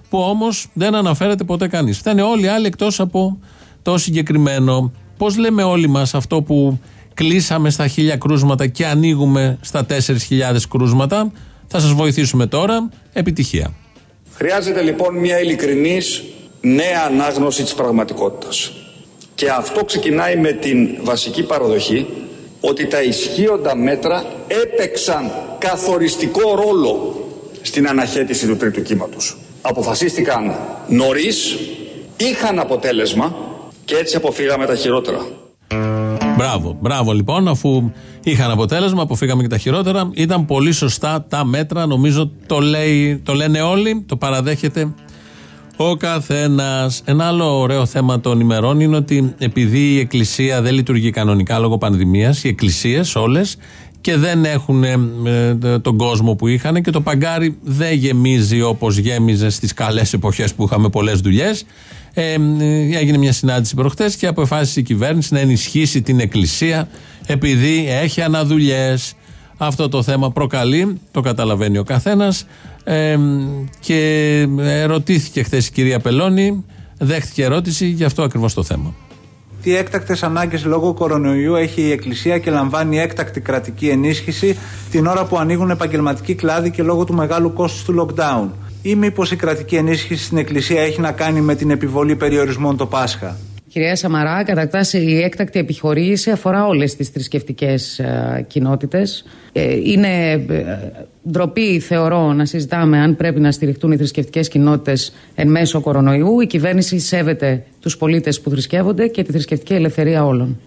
Που όμως δεν αναφέρεται ποτέ κανείς. Φταίνε όλοι οι άλλοι εκτός από το συγκεκριμένο. Πώς λέμε όλοι μας αυτό που κλείσαμε στα χίλια κρούσματα και ανοίγουμε στα 4.000 κρούσματα; Θα σας βοηθήσουμε τώρα. Επιτυχία.
Χρειάζεται λοιπόν μια ειλικρινής νέα ανάγνωση της πραγματικότητας. Και αυτό ξεκινάει με την βασική παραδοχή ότι τα ισχύοντα μέτρα έπαιξαν
καθοριστικό ρόλο στην αναχέτηση του τρίτου κύματος. Αποφασίστηκαν νωρίς, είχαν αποτέλεσμα και έτσι αποφύγαμε τα χειρότερα.
Μπράβο, μπράβο λοιπόν, αφού είχαν αποτέλεσμα, αποφύγαμε και τα χειρότερα. Ήταν πολύ σωστά τα μέτρα, νομίζω το, λέει, το λένε όλοι, το παραδέχεται ο καθένας. Ένα άλλο ωραίο θέμα των ημερών είναι ότι επειδή η Εκκλησία δεν λειτουργεί κανονικά λόγω πανδημίας, οι εκκλησίες όλες και δεν έχουν ε, ε, τον κόσμο που είχαν και το παγκάρι δεν γεμίζει όπως γέμιζε στις καλές εποχές που είχαμε πολλές δουλειές. Ε, έγινε μια συνάντηση προχτές και αποφάσισε η κυβέρνηση να ενισχύσει την Εκκλησία επειδή έχει αναδουλειές. Αυτό το θέμα προκαλεί, το καταλαβαίνει ο καθένας. Ε, και ερωτήθηκε χθες η κυρία Πελώνη, δέχτηκε ερώτηση για αυτό ακριβώς το θέμα.
Τι έκτακτες ανάγκες λόγω κορονοϊού έχει η Εκκλησία και λαμβάνει έκτακτη κρατική ενίσχυση την ώρα που ανοίγουν επαγγελματικοί κλάδοι και λόγω του μεγάλου κόστους του lockdown. Ή μήπως η κρατική ενίσχυση στην Εκκλησία έχει να κάνει με την επιβολή περιορισμών το Πάσχα;
Κυρία Σαμαρά, καταρχά η έκτακτη επιχορήγηση αφορά όλες τις θρησκευτικές κοινότητες. Ε, είναι ε, ντροπή, θεωρώ, να συζητάμε αν πρέπει να στηριχτούν οι θρησκευτικές κοινότητες εν μέσω κορονοϊού. Η κυβέρνηση σέβεται τους πολίτες που θρησκεύονται και τη θρησκευτική ελευθερία όλων.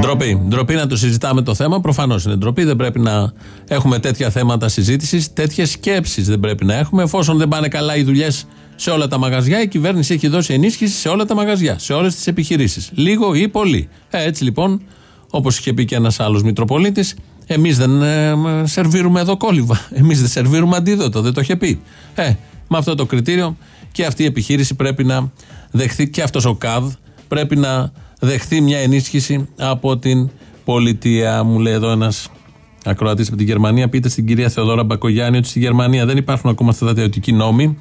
Ντροπή. Ντροπή να το συζητάμε το θέμα. Προφανώς είναι ντροπή. Δεν πρέπει να έχουμε τέτοια θέματα συζήτησης. Τέτοιες σκέψεις δεν πρέπει να έχουμε. Εφόσον δεν πάνε καλά οι δουλειές σε όλα τα μαγαζιά, η κυβέρνηση έχει δώσει ενίσχυση σε όλα τα μαγαζιά, σε όλες τις επιχειρήσεις. Λίγο ή πολύ. Ε, έτσι λοιπόν, όπως είχε πει και ένας άλλος Μητροπολίτης, εμείς δεν ε, σερβίρουμε εδώ κόλληβα. Εμείς δεν σερβίρουμε αντίδοτο. Δεν το είχε πει. Ε, με αυτό το κριτήριο και αυτή η επιχείρηση πρέπει να δεχθεί, και αυτός ο ΚΑΔ πρέπει να δεχθεί μια ενίσχυση από την πολιτεία. Μου λέει εδώ ένας ακροατής από την Γερμανία. Πείτε στην κυρία Θεοδόρα Μπακογιάννη ότι στη Γερμανία δεν υπάρχουν ακόμα στρατιωτικοί νόμοι.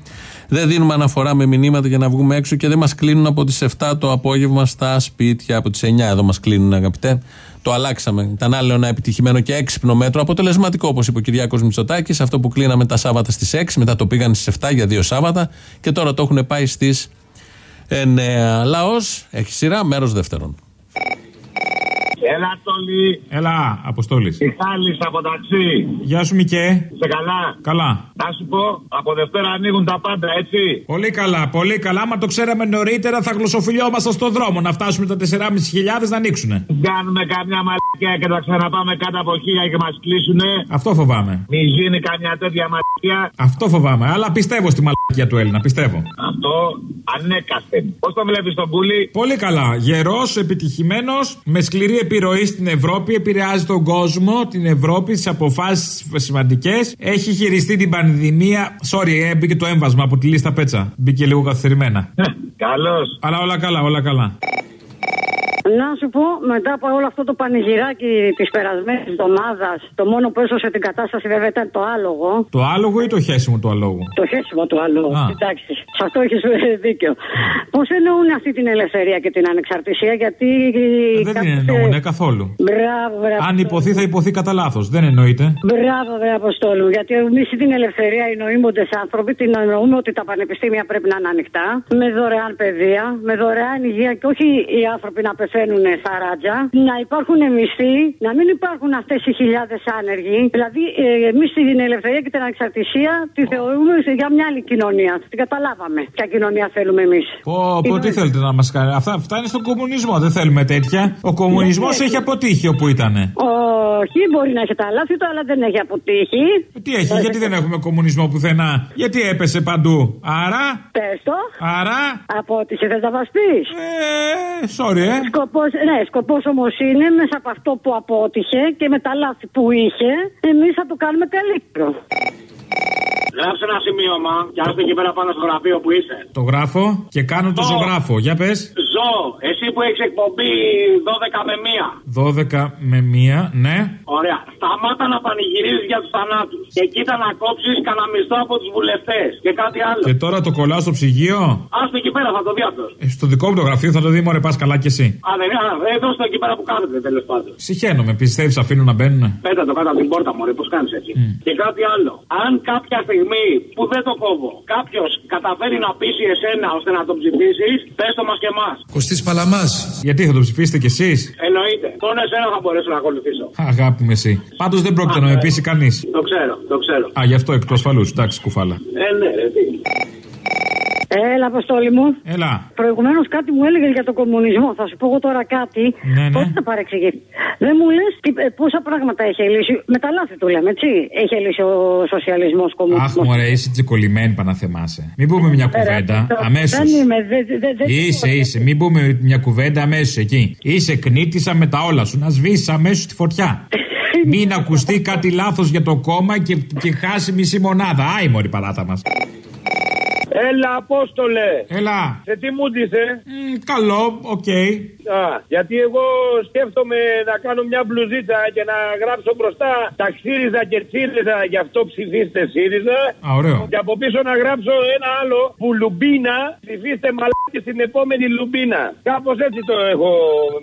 Δεν δίνουμε αναφορά με μηνύματα για να βγούμε έξω και δεν μας κλείνουν από τις 7 το απόγευμα στα σπίτια. Από τις 9 εδώ μας κλείνουν, αγαπητέ. Το αλλάξαμε. Ήταν άλλο ένα επιτυχημένο και έξυπνο μέτρο. Αποτελεσματικό, όπως είπε ο Κυριάκος Μητσοτάκης. Αυτό που κλείναμε τα Σάββατα στις 6, μετά το πήγαν στις 7 για δύο Σάββατα και τώρα το έχουν πάει στις 9. Λαός έχει σειρά, μέρος δεύτερον.
Έλα, Τόλι.
Έλα, Αποστόλης.
Μιχάλη από ταξί;
Γεια σου, Μικέ.
Σε καλά;
Καλά.
Να σου πω, από Δευτέρα ανοίγουν τα πάντα, έτσι.
Πολύ καλά, πολύ καλά. Άμα το ξέραμε νωρίτερα, θα γλωσσοφιλιόμασταν στον δρόμο να φτάσουμε τα 4.500 να ανοίξουν.
Κάνουμε καμιά μαλακία και θα ξαναπάμε κάτω από χίλια και μας κλείσουνε.
Αυτό φοβάμαι.
Μη γίνει καμιά τέτοια μαλακία.
Αυτό φοβάμαι, αλλά πιστεύω στη μαλακία του Έλληνα, πιστεύω.
Αυτό ανέκαθεν. Πώς το βλέπεις τον Κούλι;
Πολύ καλά. Γερός, επιτυχημένος, με σκληρή επιρροή στην Ευρώπη, επηρεάζει τον κόσμο, την Ευρώπη, τις αποφάσεις σημαντικές. Έχει χειριστεί την πανδημία. Sorry, ε, μπήκε το έμβασμα από τη λίστα πέτσα. Μπήκε λίγο καθυστερημένα.
Καλώς.
Αλλά όλα καλά, όλα καλά.
Να σου πω, μετά από όλο αυτό το πανηγυράκι της περασμένης εβδομάδας, το μόνο που έσωσε την κατάσταση βέβαια ήταν το άλογο.
Το άλογο ή το χέσιμο του αλόγου;
Το χέσιμο του άλογου.
Α.
Εντάξει, σε αυτό έχεις δίκιο. Πώς εννοούν αυτή την ελευθερία και την ανεξαρτησία, γιατί.
Δεν την εννοούν καθόλου.
Μπράβο, μπράβο.
Αν υποθεί, θα υποθεί κατά λάθος. Δεν εννοείται.
Μπράβο, βρε Αποστόλου. Γιατί εμείς την ελευθερία οι νοήμοντε άνθρωποι την εννοούμε ότι τα πανεπιστήμια πρέπει να είναι ανοιχτά, με δωρεάν παιδεία, με δωρεάν υγεία και όχι οι άνθρωποι να πεθαίνουν στα ράτζα, να υπάρχουν μισθοί, να μην υπάρχουν αυτές οι χιλιάδες άνεργοι. Δηλαδή, εμείς την ελευθερία και την ανεξαρτησία τη θεωρούμε για μια άλλη κοινωνία. Την καταλάβαμε. Ποια κοινωνία θέλουμε εμείς.
Πω, πω, τι θέλετε να μας κάνει; Αυτά φτάνει στον κομμουνισμό. Δεν θέλουμε τέτοια. Ο κομμουνισμός έχει αποτύχει όπου ήταν.
Όχι, μπορεί να έχει τα λάθη του, αλλά δεν έχει αποτύχει.
Τι έχει, γιατί δεν έχουμε κομμουνισμό πουθενά; Γιατί έπεσε παντού; Άρα;
Πες το.
Άρα;
Από ό,τι σε θες να μας πεις.
Ε, sorry, ε.
Σκοπός, ναι, σκοπός όμως είναι μέσα από αυτό που απότυχε και με τα λάθη που είχε, εμείς θα το κάνουμε καλύτερο.
Γράψε ένα σημείωμα και άστε εκεί πέρα πάνω στο γραφείο που είσαι.
Το γράφω και κάνω το ζωγράφο. Για πες.
Ζω, εσύ που έχεις εκπομπή 12 με 1.
12 με 1, ναι.
Ωραία. Σταμάτα να πανηγυρίζεις για τους θανάτους. Και κοίτα να κόψεις κανένα μισθό από τους βουλευτές. Και κάτι άλλο.
Και τώρα το κολλάω στο ψυγείο.
Άστε εκεί πέρα, θα το δει αυτός.
Ε, στο δικό μου το γραφείο θα το δει, μωρέ, πας καλά κι εσύ.
Α, δεν είναι, α, εδώ στο εκεί πέρα που κάνετε τέλος πάντων.
Συχαίνομαι, πιστεύεις αφήνω να μπαίνουν.
Πέτα το κάτω από την πόρτα μου, πώς κάνεις έτσι. Και κάτι άλλο. Αν κάποια στιγμή που δεν το κόβω, κάποιος καταφέρει να πείσει εσένα ώστε να τον ψηφίσεις, πες το μας και εμάς.
Κωστής Παλαμάς.
Γιατί θα το ψηφίσετε κι εσείς;
Εννοείται. Μόνο εσένα θα μπορέσω να ακολουθήσω.
Αγάπη με εσύ. Πάντως δεν πρόκειται να με πείσει κανείς.
Το ξέρω, το ξέρω.
Α, γι' αυτό εκ του ασφαλού. Εντάξει, κουφάλα.
Ε, ναι, ρε, τι.
Έλα, Αποστόλη μου.
Έλα.
Προηγουμένως κάτι μου έλεγε για τον κομμουνισμό. Θα σου πω εγώ τώρα κάτι.
Ναι, ναι.
Πώ θα παρεξηγηθεί. Δεν μου λες πόσα πράγματα έχει λύσει; Με τα λάθη του λέμε, έτσι. Έχει λύσει ο σοσιαλισμός,
Αχ,
κομμουνισμό.
μωρέ, είσαι τσικολημένη παναθεμάσαι. Μην πούμε μια κουβέντα αμέσως.
Δεν είμαι, δεν δε, δε,
Είσαι, είσαι. Μην πούμε μια κουβέντα αμέσως εκεί. Είσαι κνίτισσα με τα όλα σου. Να σβήσεις αμέσως τη φωτιά. (laughs) Μην ακουστεί κάτι λάθος για το κόμμα και, και χάσει μισή μονάδα. Άι, μωρή παράτα μας.
Έλα, Απόστολε.
Έλα.
Σε τι mood είσαι.
καλό, οκ.
Α, γιατί εγώ σκέφτομαι να κάνω μια μπλουζίτσα και να γράψω μπροστά τα ΣΥΡΙΖΑ και ΤΣΥΡΙΖΑ, γι' αυτό ψηφίστε ΣΥΡΙΖΑ.
Α, ωραίο.
Και από πίσω να γράψω ένα άλλο που λουμπίνα, ψηφίστε μαλάκι στην επόμενη λουμπίνα. Κάπως έτσι το έχω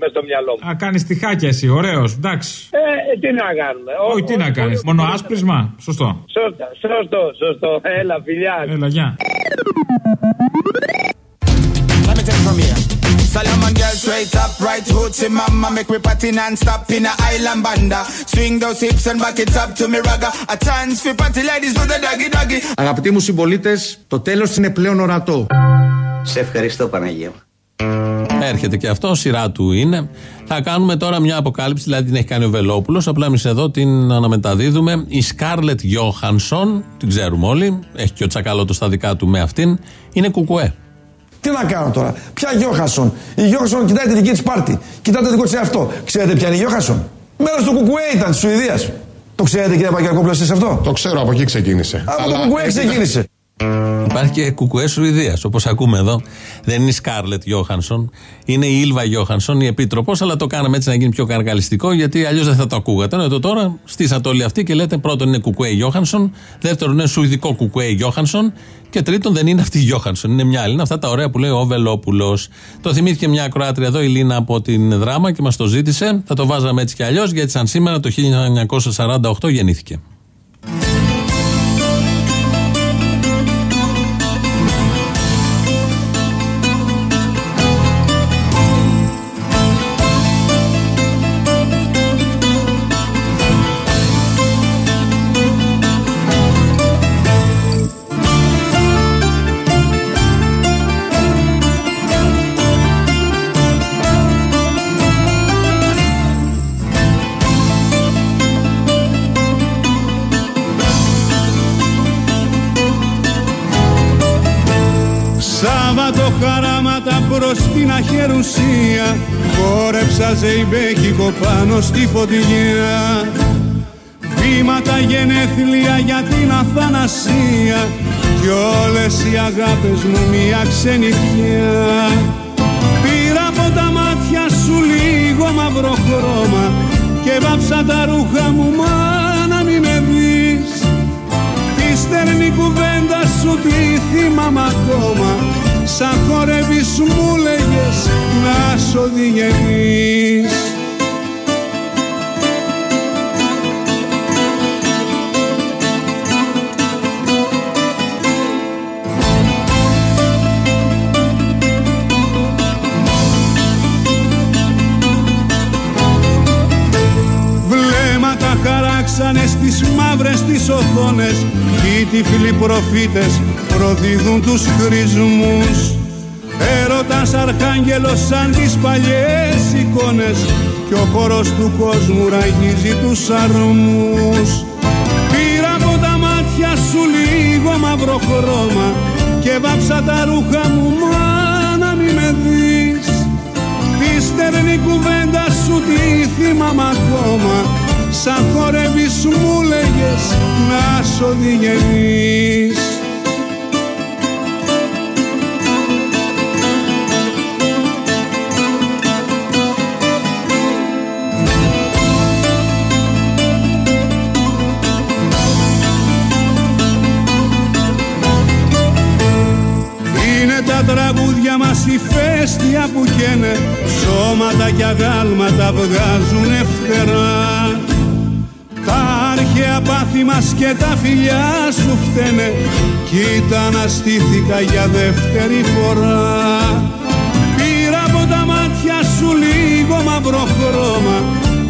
μες στο μυαλό μου.
Α, κάνεις τυχάκια εσύ, ωραίος, εντάξει.
Ε, τι να κάνουμε.
Όχι, τι να κάνεις. Μόνο άσπρισμα. Σωστό.
Σωστό, σωστό, σωστό. Έλα, φιλιά.
Έλα, γεια.
Let me take it from here. Solomon girl straight up, right hoochie mama Make we party non-stop in a island banda Swing those hips and back it up to me ragga A chance for party ladies do the doggy doggy
Αγαπητοί μου συμπολίτε, το τέλο είναι πλέον ορατό.
Σε ευχαριστώ Παναγία.
Έρχεται και αυτό, σειρά του είναι. Θα κάνουμε τώρα μια αποκάλυψη, δηλαδή την έχει κάνει ο Βελόπουλος. Απλά εμείς εδώ την αναμεταδίδουμε. Η Σκάρλετ Γιώχανσον, την ξέρουμε όλοι, έχει και ο Τσακαλώτος στα δικά του με αυτήν, είναι κουκουέ.
Τι να κάνω τώρα; Ποια Γιώχασον. Η Γιώχασον κοιτάει τη δική της πάρτη. Κοιτάει το δικό της εαυτό. Ξέρετε ποια είναι η Γιώχασον. Μέρος του Κουκουέ ήταν της Σουηδίας. Το ξέρετε κύριε Παγκιακόπουλο εσείς αυτό;
Το ξέρω, από εκεί ξεκίνησε.
Από το Κουκουέ ξεκίνησε.
Υπάρχει και κουκουέ Σουηδίας, όπως ακούμε εδώ. Δεν είναι η Σκάρλετ Γιώχανσον, είναι η Ήλβα Γιώχανσον, η επίτροπος, αλλά το κάναμε έτσι να γίνει πιο καρκαλιστικό, γιατί αλλιώς δεν θα το ακούγατε. Ενώ τώρα στήσατε όλοι αυτοί και λέτε πρώτον είναι κουκουέ Γιώχανσον, δεύτερον είναι σουηδικό κουκουέ Γιώχανσον και τρίτον δεν είναι αυτή η Γιώχανσον, είναι μια άλλη. Είναι αυτά τα ωραία που λέει ο Βελόπουλος. Το θυμήθηκε μια ακροάτρια εδώ, η Λίνα από την δράμα και μας το ζήτησε. Θα το βάζαμε έτσι κι αλλιώς, γιατί σαν σήμερα το 1948 γεννήθηκε.
Χόρεψα ζεϊμπέκικο πάνω στη φωτιά Βήματα γενέθλια για την αθανασία Κι όλες οι αγάπες μου μια ξενιχιά Πήρα από τα μάτια σου λίγο μαύρο χρώμα Και βάψα τα ρούχα μου μα να μην με δεις. Τη στερνή κουβέντα σου τι θυμάμαι ακόμα Σαν χορεύεις μου λέγες να σ' οδηγενείς. Βλέμματα χαράξανε στις μαύρες τις οθόνες Κι οι τυφλοί προφήτες προδίδουν τους χρησμούς. Έρωτας αρχάγγελος σαν τις παλιές εικόνες Κι ο χώρος του κόσμου ραγίζει τους αρμούς. Πήρα από τα μάτια σου λίγο μαύρο χρώμα Και βάψα τα ρούχα μου μα να μη με δεις. Τη στερνή κουβέντα σου τι θυμάμαι ακόμα. Σαν χορεύεις μου λέγες να σ' οδηγενείς φέστια που καίνε Σώματα και αγάλματα βγάζουν φτερά. Τα αρχαία πάθη μας και τα φιλιά σου φταίνε Κοίτα να στήθηκα για δεύτερη φορά. Πήρα από τα μάτια σου λίγο μαύρο χρώμα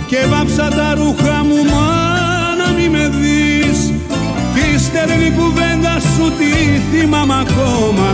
και βάψα τα ρούχα μου μάνα μη με δεις. Τη στερνή κουβέντα σου τη θυμάμαι ακόμα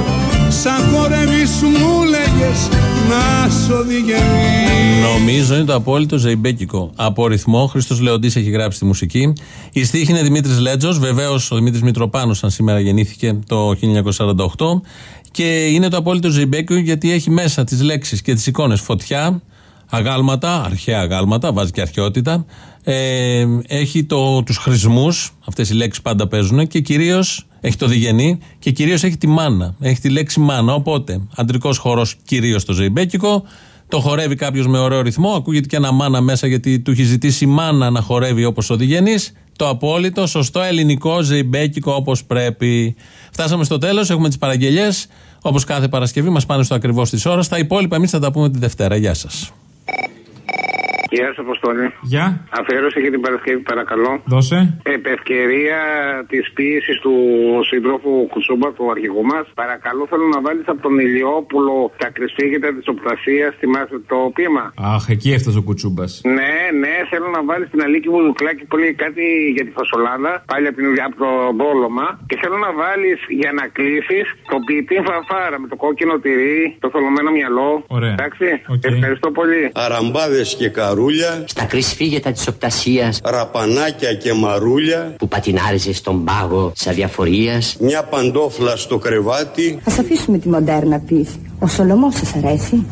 σαν χορεύεις μου λέγες να σ' οδηγενείς
Νομίζω είναι το απόλυτο ζεϊμπέκικο. Από ρυθμό, Χρήστος Λεοντής έχει γράψει τη μουσική. Η στίχη είναι Δημήτρης Λέτζο. Βεβαίως ο Δημήτρης Μητροπάνος, αν σήμερα γεννήθηκε το 1948. Και είναι το απόλυτο ζεϊμπέκικο γιατί έχει μέσα τις λέξεις και τις εικόνες φωτιά, αγάλματα, αρχαία αγάλματα, βάζει και αρχαιότητα. Ε, έχει το, τους χρησμούς, αυτές οι λέξεις πάντα παίζουν και κυρίως έχει το διγενή και κυρίως έχει τη μάνα. Έχει τη λέξη μάνα, οπότε αντρικός χορός κυρίως το ζεϊμπέκικο, το χορεύει κάποιος με ωραίο ρυθμό, ακούγεται και ένα μάνα μέσα γιατί του έχει ζητήσει η μάνα να χορεύει όπως ο διγενής. Το απόλυτο, σωστό ελληνικό, ζεϊμπέκικο όπως πρέπει. Φτάσαμε στο τέλος, έχουμε τις παραγγελίες. Όπως κάθε Παρασκευή μας πάνε στο ακριβώς της ώρας. Τα υπόλοιπα εμείς θα τα πούμε τη Δευτέρα. Γεια σας.
Γεια σα, Αποστόλη.
Γεια.
Αφιέρωση για την Παρασκευή, παρακαλώ.
Δώσε.
Επ' ευκαιρία της ποιήση του συντρόφου Κουτσούμπα, του αρχηγού μας, παρακαλώ θέλω να βάλεις από τον Ηλιόπουλο τα κρυσφύγητα της οπτασίας στη μάση το πείμα.
Αχ, εκεί έφτασε ο κουτσούμπας.
Ναι, ναι, θέλω να βάλεις την Αλίκη Βουδουκλάκη που λέει κάτι για τη φασολάδα, πάλι από, την, από το μπόλωμα. Και θέλω να βάλεις για να κλείσεις το ποιητή φαφάρα με το κόκκινο τυρί, το θολωμένο μυαλό.
Ωραία.
Εντάξει. Ευχαριστώ πολύ.
Αραμπάδες και καρούλια
Στα κρυσφύγετα της οπτασίας
Ραπανάκια και μαρούλια
που πατινάριζε στον πάγο της αδιαφορίας
Μια παντόφλα στο κρεβάτι
Ας αφήσουμε τη μοντέρνα πίστη. Ο Σολομός σας αρέσει.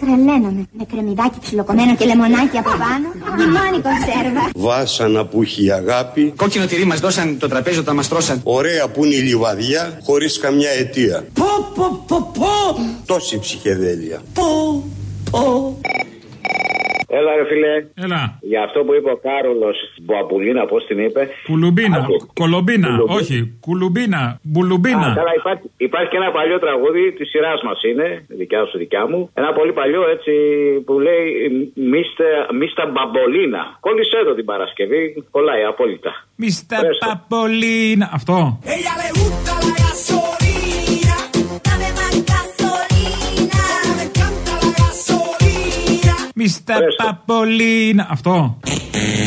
Τρελαίνομαι. Με κρεμμυδάκι ψιλοκομμένο και λεμονάκι από πάνω. Η μόνη κονσέρβα.
Βάσανα που έχει αγάπη
Κόκκινο τυρί μας δώσαν το τραπέζι όταν μας τρώσαν.
Ωραία που είναι η λιβαδιά Χωρίς καμιά αιτία
Πω πω πω πω
Τόση ψυχεδέλεια
πω πω
Έλα, ρε φιλέ.
Έλα.
Για αυτό που είπε ο Κάρολος Μπουαμπουλίνα, πώς την είπε.
Κουλουμπίνα.
Άκου.
Κολομπίνα.
Κουλουμπί-
Όχι. Κουλουμπίνα. Μπουλουμπίνα.
Α, καλά, υπάρχει, υπάρχει και ένα παλιό τραγούδι της σειράς μας είναι, δικιά σου, δικιά μου. Ένα πολύ παλιό έτσι που λέει Μίστα Μπαμπολίνα. Κόλλησε εδώ την Παρασκευή, κολλάει απόλυτα.
Μίστα Παπολίνα. Αυτό. Μίστα Παπολίνα. Αυτό.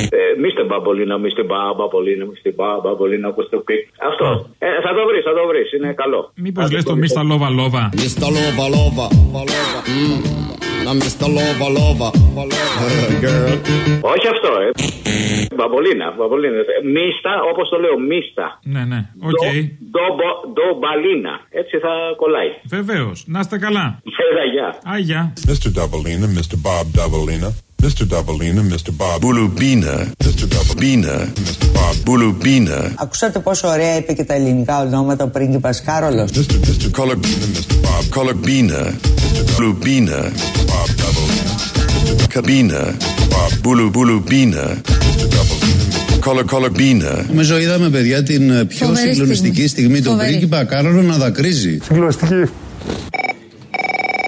Ε, Μίστε Μπαμπολίνα, Μίστε Μπαμπολίνα, Μίστε Μπαμπολίνα, όπως το πει. Αυτό. Ε, θα το βρεις, θα το βρεις, είναι καλό.
Μήπως λες το Mista Lova Lova.
Mr. Lover, lover, lover. Mm. Now, Mr. Lover, lover, girl.
Όχι αυτό, ε. Μπαμπολίνα, μπαμπολίνα. Mista, όπως το λέω, mista.
Ναι, ναι. OK.
Dobalina. Έτσι θα κολλάει.
Βεβαίως. Να είστε καλά.
Έλα, γεια.
Άγια.
Mr. Doubleina, Mr. Bob Dabalina. Mr. Davalina, Mr. Bob.
Bulubina.
Mr.
Davalina,
Mr. Bob.
Bulubina.
Ακούσατε πόσο ωραία είπε και τα ελληνικά ονόματα ο πρίγκιπας Κάρολος;
Mr. Mr.
Colorbina,
Mr. Bob.
Colorbina. Bulubina. Mr.
Bob Dabalina.
Cabina. Bob. Bulu, Bulubina. Mr.
Dabalina. Κολοκολοπίνα. Με ζωήδαμε, παιδιά, την πιο συγκλονιστική
στιγμή,
στιγμή
του
πρίγκιπα Κάρολο να δακρύζει.
Συγκλονιστική.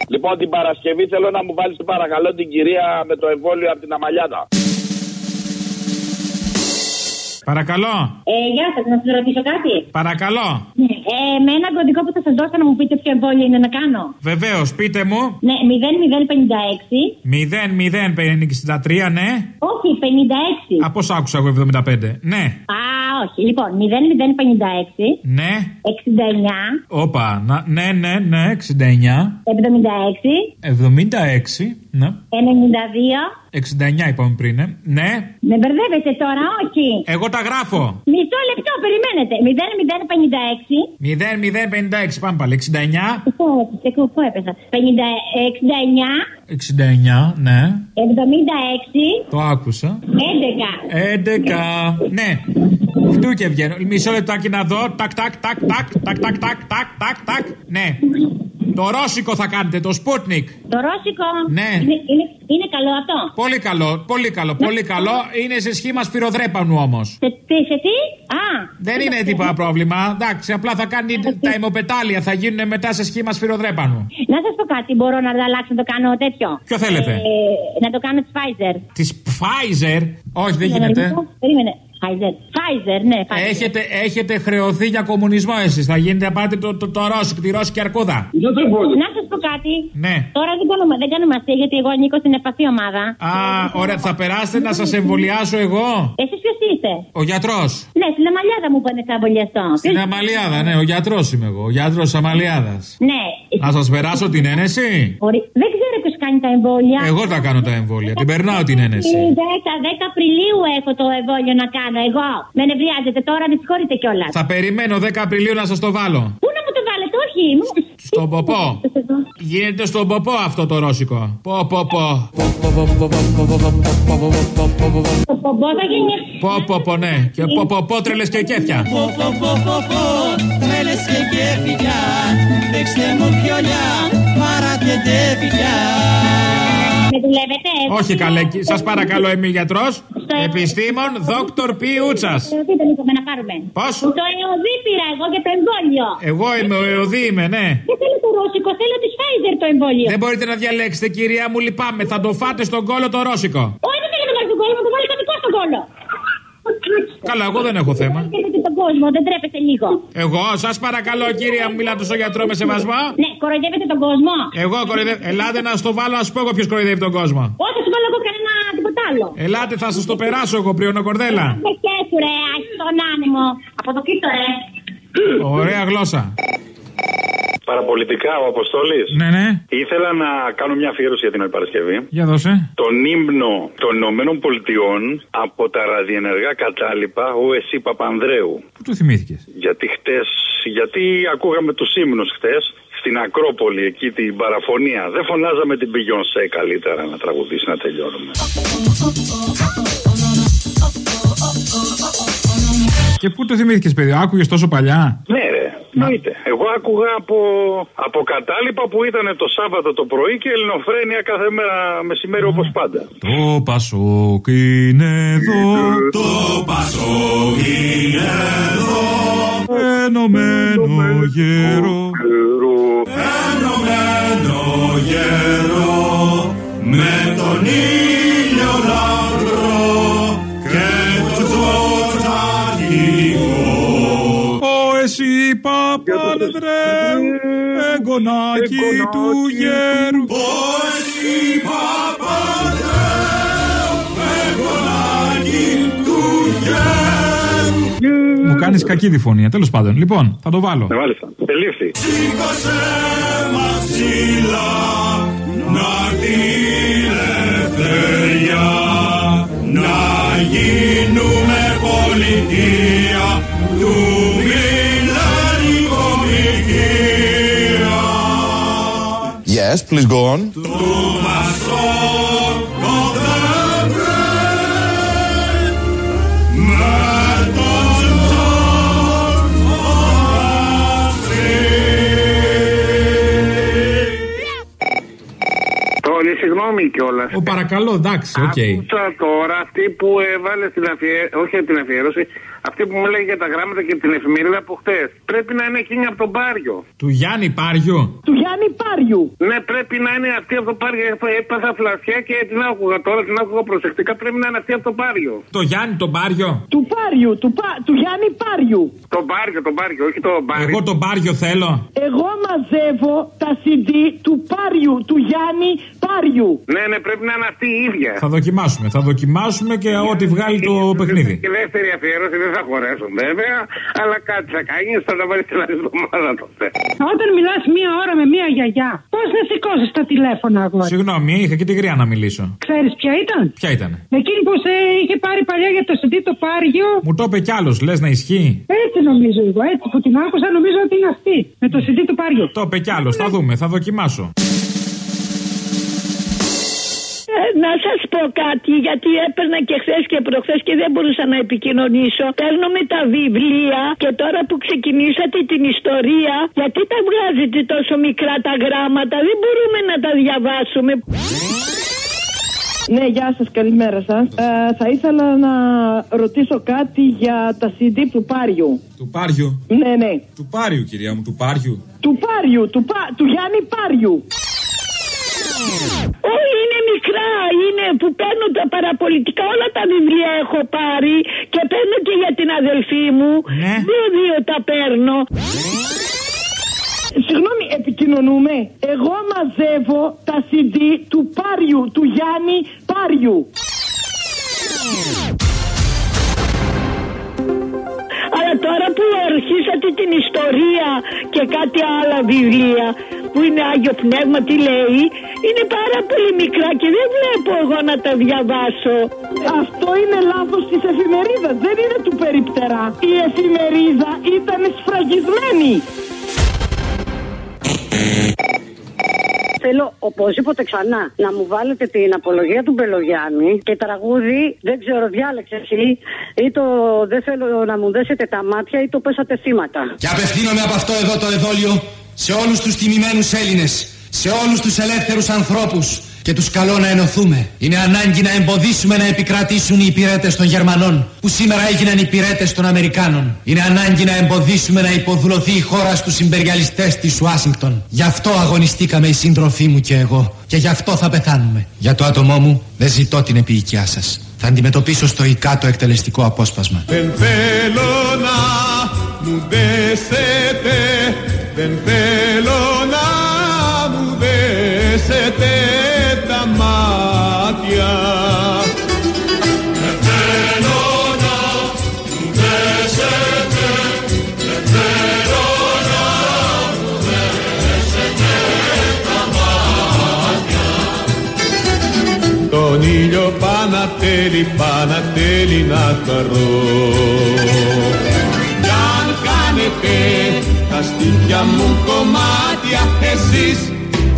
Λοιπόν, την Παρασκευή θέλω να μου βάλεις παρακαλώ την κυρία με το εμβόλιο από την Αμαλιάδα.
Παρακαλώ.
Ε, γεια σας, να σας ρωτήσω κάτι.
Παρακαλώ.
Ναι, ε, με ένα κωδικό που θα σας δώσω να μου πείτε ποιο εμβόλιο είναι να κάνω.
Βεβαίως, πείτε μου.
Ναι, 0056.
0063, ναι.
Όχι, 56.
Από άκουσα εγώ 75. Ναι.
Α, όχι. Λοιπόν, 0056.
Ναι.
69.
Όπα. να- Ναι, ναι, ναι. 69.
76.
76. Ναι.
92.
69 είπαμε πριν. ε. Ναι.
Με μπερδεύετε τώρα, όχι.
Εγώ τα γράφω.
Μισό λεπτό, περιμένετε. 0056.
0056. Πάμε πάλι. 69.
Πού, πού, πού έπεσα. 50, 69.
69. Ναι.
76.
Το άκουσα.
11.
11. Ναι. Φτού και βγαίνω. Μισό λεπτάκι να δω. Τακ, τακ, τακ, τακ, τακ, τακ, τακ, τακ, τακ, τακ. Ναι. Το ρώσικο θα κάνετε, το Sputnik.
Το ρώσικο.
Ναι.
Είναι, είναι, είναι καλό αυτό;
Πολύ καλό, πολύ καλό, πολύ καλό. Είναι σε σχήμα σφυροδρέπανου όμως.
Σε, τι, σε τι; Α.
Δεν είναι τίποτα πρόβλημα. Εντάξει, απλά θα κάνει τα αιμοπετάλια, θα γίνουν μετά σε σχήμα σφυροδρέπανου.
Να σας πω κάτι, μπορώ να αλλάξω να το κάνω τέτοιο.
Ποιο; Θέλετε;
Ε, να το κάνω της Pfizer.
Της Pfizer; Όχι, δεν
Ναι,
γίνεται.
να ρωτήσω. Περίμενε.
Pfizer. Pfizer, ναι, Pfizer.
Έχετε, έχετε χρεωθεί για κομμουνισμό εσείς. Θα γίνετε να πάτε το, το, το, Ρώσικ, τη Ρώσικη αρκούδα.
Να σας πω κάτι.
Ναι.
Τώρα δεν κάνουμε, δεν κάνουμε αστεία γιατί εγώ ανήκω στην ευπαθή ομάδα.
Α, ωραία, θα περάσετε να σας εμβολιάσω εγώ;
Εσείς ποιος είστε;
Ο γιατρός.
Ναι, στην Αμαλιάδα μου είπανε θα εμβολιαστώ.
Στην Αμαλιάδα, ναι, ο γιατρός είμαι εγώ. Ο γιατρός της Αμαλιάδας.
Ναι.
Να σας περάσω την ένεση;
Μπορεί- Δεν ξέρω ποιος κάνει τα εμβόλια.
Εγώ τα κάνω τα εμβόλια. Την περνάω την ένεση.
10, 10 Απριλίου έχω το εμβόλιο να κάνω. Εγώ. Με νευριάζετε τώρα, με συγχωρείτε κιόλας.
Θα περιμένω 10 Απριλίου να σας το βάλω.
Πού να μου το βάλετε, όχι. μου-
Στον ποπό. Γίνεται στον ποπό αυτό το ρώσικο. Πο, πο, πο.
Το πομπό θα γίνει.
Πο, πο, πο, ναι. Και πο, πο, πο, τρελες και κέφια.
Πω πω πω πω πω Τρέλες και κέφια Δείξτε μου πιολιά Πάρατε τέφια
Με δουλεύετε.
Όχι καλέ, σα παρακαλώ, είμαι γιατρό. Επιστήμον, δόκτωρ Πιούτσα.
Τι δεν είπαμε να πάρουμε.
Πώ?
Το εωδή πήρα εγώ για το εμβόλιο.
Εγώ είμαι ο Εωδή, είμαι, ναι.
Δεν θέλω το ρώσικο, θέλω τη Pfizer το εμβόλιο.
Δεν μπορείτε να διαλέξετε, κυρία μου, λυπάμαι. Θα το φάτε στον κόλο το ρώσικο.
Όχι, δεν θέλω να το βάλει στον κόλλο, να το βάλει το δικό στον κόλλο.
Καλά, εγώ δεν έχω θέμα.
Κοροϊδεύετε τον κόσμο, δεν τρέπεστε λίγο.
Εγώ, σα παρακαλώ, κυρία μου, μιλάτε στο γιατρό με σεβασμό.
Ναι, κοροϊδεύετε τον κόσμο;
Εγώ κοροϊδεύω. Ελάτε να στο βάλω, να σου πω εγώ ποιος κοροϊδεύει τον κόσμο.
Όχι, θα σου βάλω εγώ κανένα τίποτα άλλο.
Ελάτε, θα σας το περάσω εγώ, κορδέλα.
Δεν σκέφου ρε, άχι τον άνεμο. Από το κοίτο ρε.
Ωραία γλώσσα.
Παραπολιτικά ο Αποστόλης.
Ναι, ναι.
Ήθελα να κάνω μια αφιέρωση για την άλλη Παρασκευή.
Για δώσε.
Τον ύμνο των Ηνωμένων Πολιτειών από τα ραδιενεργά κατάλοιπα ο Εσύ Παπανδρέου.
Πού το θυμήθηκες;
Γιατί χτες, γιατί ακούγαμε τους ύμνους χτες στην Ακρόπολη, εκεί την παραφωνία. Δεν φωνάζαμε την Beyoncé καλύτερα να τραγουδήσει να τελειώνουμε.
Και πού το θυμήθηκες, παιδί, άκουγες τόσο παλιά;
Ναι, ρε, εννοείται. Εγώ άκουγα από, από κατάλοιπα που ήταν το Σάββατο το πρωί και ελληνοφρένεια κάθε μέρα μεσημέρι όπως πάντα.
Το Πασόκ είναι εδώ.
Το Πασόκ είναι εδώ
Ενωμένο γέρο.
Ενωμένο γέρο Με τον ήλιο λαμπρό Και το τζοτζατικό
Ο εσύ Παπανδρέου, εγγονάκι του γέρου.
Όσοι Παπανδρέου Εγγονάκι του γέρου
Μου κάνεις κακή διφωνία, τέλος πάντων. Λοιπόν, θα το βάλω.
Ναι, μάλιστα. Τελείφθη.
Σήκωσε μας ψηλά να έρθει η ελευθερία να γίνουμε πολιτεία του μιλανικομικεία
Yes, please go on.
του Πασόκ
συγγνώμη κιόλας.
Ο παρακαλώ, εντάξει, οκ.
Άκουσα τώρα αυτή που έβαλε στην αφιέρωση, όχι την αφιέρωση, αυτή που μου έλεγε για τα γράμματα και την εφημερίδα από χτες. Πρέπει να είναι εκείνη από τον Πάριο.
Του Γιάννη Πάριου.
Του Γιάννη Πάριου. Ναι, πρέπει να είναι αυτή από το Πάριο. Έπαθα φλασιά και την άκουγα τώρα, την άκουγα προσεκτικά. Πρέπει να είναι αυτή από το Πάριο.
Το Γιάννη τον Πάριο.
Του Πάριου, του, πα, του Γιάννη Πάριου. Τον Πάριο, τον Πάριο, όχι το Πάριο.
Εγώ τον Πάριο θέλω.
Εγώ μαζεύω τα CD του Πάριου, του Γιάννη Πάριου. Ναι, ναι, πρέπει να είναι αυτή η ίδια.
Θα δοκιμάσουμε, θα δοκιμάσουμε και ό,τι βγάλει το παιχνίδι.
Και δεύτερη αφιέρωση δεν θα χωρέσουν βέβαια, αλλά κάτι θα κάνει, θα τα βάλει την άλλη εβδομάδα τότε.
Όταν μιλάς μία ώρα με μία γιαγιά, πώς θα σηκώσεις τα τηλέφωνα, αγόρι;
Συγγνώμη, είχα και τη γριά να μιλήσω.
Ξέρεις ποια ήταν;
Ποια ήταν.
Εκείνη που σε είχε πάρει παλιά για το CD το Πάριο.
Μου το είπε κι άλλος, λες να ισχύει.
Έτσι νομίζω εγώ, έτσι που την άκουσα νομίζω ότι είναι αυτή. Με το CD του Πάριο.
Το είπε κι άλλος, θα δούμε, θα δοκιμάσω.
Να σας πω κάτι, γιατί έπαιρνα και χθες και προχθές και δεν μπορούσα να επικοινωνήσω. Παίρνουμε τα βιβλία και τώρα που ξεκινήσατε την ιστορία, γιατί τα βγάζετε τόσο μικρά τα γράμματα, δεν μπορούμε να τα διαβάσουμε.
Ναι, γεια σας, καλημέρα σας. Ε, θα ήθελα να ρωτήσω κάτι για τα CD του Πάριου.
Του Πάριου;
Ναι, ναι.
Του Πάριου, κυρία μου, του Πάριου.
Του Πάριου, του, πα, του Γιάννη Πάριου.
Όχι, είναι μικρά. Είναι που παίρνω τα παραπολιτικά. Όλα τα βιβλία έχω πάρει και παίρνω και για την αδελφή μου. Δύο-δύο τα παίρνω.
Συγγνώμη, επικοινωνούμε. Εγώ μαζεύω τα CD του Πάριου, του Γιάννη Πάριου.
Αλλά τώρα που αρχίσατε την ιστορία και κάτι άλλα βιβλία που είναι Άγιο Πνεύμα, τι λέει, είναι πάρα πολύ μικρά και δεν βλέπω εγώ να τα διαβάσω.
Αυτό είναι λάθος της εφημερίδας, δεν είναι του περιπτερά. Η εφημερίδα ήταν σφραγισμένη.
Θέλω οπωσδήποτε ξανά να μου βάλετε την απολογία του Μπελογιάννη και τραγούδι, δεν ξέρω, διάλεξε εσύ, ή το δεν θέλω να μου δέσετε τα μάτια ή το πέσατε θύματα.
Και απευθύνομαι από αυτό εδώ το εδόλιο σε όλους τους τιμημένους Έλληνες, σε όλους τους ελεύθερους ανθρώπους και τους καλώ να ενωθούμε. Είναι ανάγκη να εμποδίσουμε να επικρατήσουν οι υπηρέτες των Γερμανών που σήμερα έγιναν υπηρέτες των Αμερικάνων. Είναι ανάγκη να εμποδίσουμε να υποδουλωθεί η χώρα στους συμπεριαλιστές της Ουάσιγκτον. Γι' αυτό αγωνιστήκαμε η σύντροφή μου και εγώ και γι' αυτό θα πεθάνουμε. Για το άτομό μου δεν ζητώ την επίοικιά σας. Θα αντιμετωπίσω στοικά το εκτελεστικό απόσπασμα.
Δεν θέλω να μου δέσετε Δεν θέλω πανατέλει, πανατέλει να χαρώ Κι αν κάνετε τα στήθια μου κομμάτια εσείς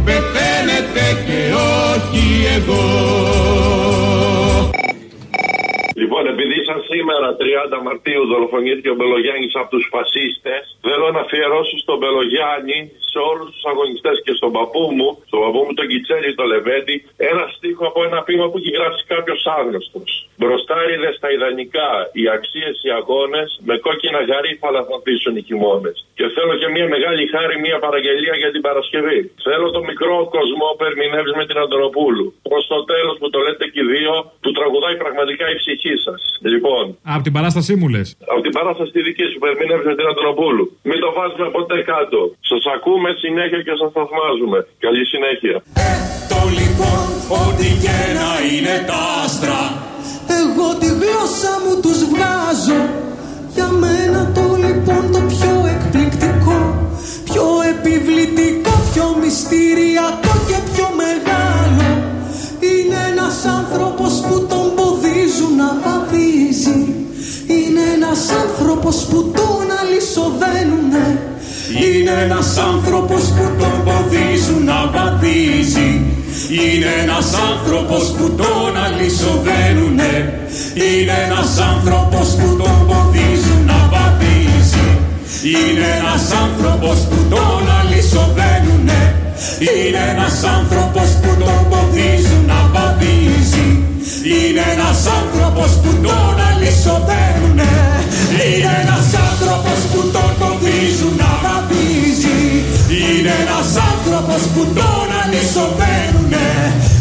πεθαίνετε και όχι εγώ
Λοιπόν, επειδή σαν σήμερα 30 Μαρτίου δολοφονήθηκε ο Μπελογιάννης από τους φασίστες, θέλω να αφιερώσω στον Μπελογιάννη, σε όλους τους αγωνιστές και στον παππού μου, στον παππού μου τον Κιτσέλη, τον Λεβέντη, ένα στίχο από ένα ποίημα που έχει γράψει κάποιος άγνωστος. Μπροστά είδες στα ιδανικά, οι αξίες, οι αγώνες, με κόκκινα γαρίφαλα θα πείσουν οι χειμώνε. Και θέλω και μια μεγάλη χάρη, μια παραγγελία για την Παρασκευή. Θέλω το μικρό κοσμό που ερμηνεύει με την Αντωνοπούλου. Προς το τέλος που το λέτε και οι δύο, που τραγουδάει πραγματικά η ψυχή σας. Λοιπόν,
Από την παράστασή μου λες.
από την παράσταση τη δική σου που ερμηνεύει με την Αντωνοπούλου. Μην το βάζουμε ποτέ κάτω. Σας ακούμε συνέχεια και σας θαυμάζουμε. Καλή συνέχεια.
Το λοιπόν ό,τι και να είναι τα άστρα
Εγώ τη γλώσσα μου τους βγάζω Για μένα το λοιπόν το πιο εκπληκτικό Πιο επιβλητικό, πιο μυστηριακό και πιο μεγάλο Είναι ένας άνθρωπος που τον ποδίζουν να βαδίζει Είναι ένας άνθρωπος που τον αλυσοδένουνε.
Είναι ένας άνθρωπος που τον ποδίζουν να βαδίζει. Είναι ένας άνθρωπος που τον αλυσοδένουνε. Είναι ένας άνθρωπος που τον ποδίζουν να βαδίζει. Είναι ένας άνθρωπος που τον αλυσοδένουνε. Είναι ένας άνθρωπος που τον ποδίζουν να βαδίζει Είναι ένας άνθρωπος που τον αλυσοδένουνε. Είναι ένας άνθρωπος που τον ποδίζουν να βαδίζει. Είναι ένας άνθρωπος που τον αλυσοδένουνε.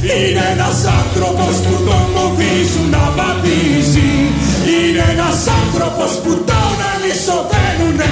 Είναι ένας άνθρωπος που τον ποδίζουν να βαδίζει. Είναι ένας άνθρωπος που τον αλυσοδένουνε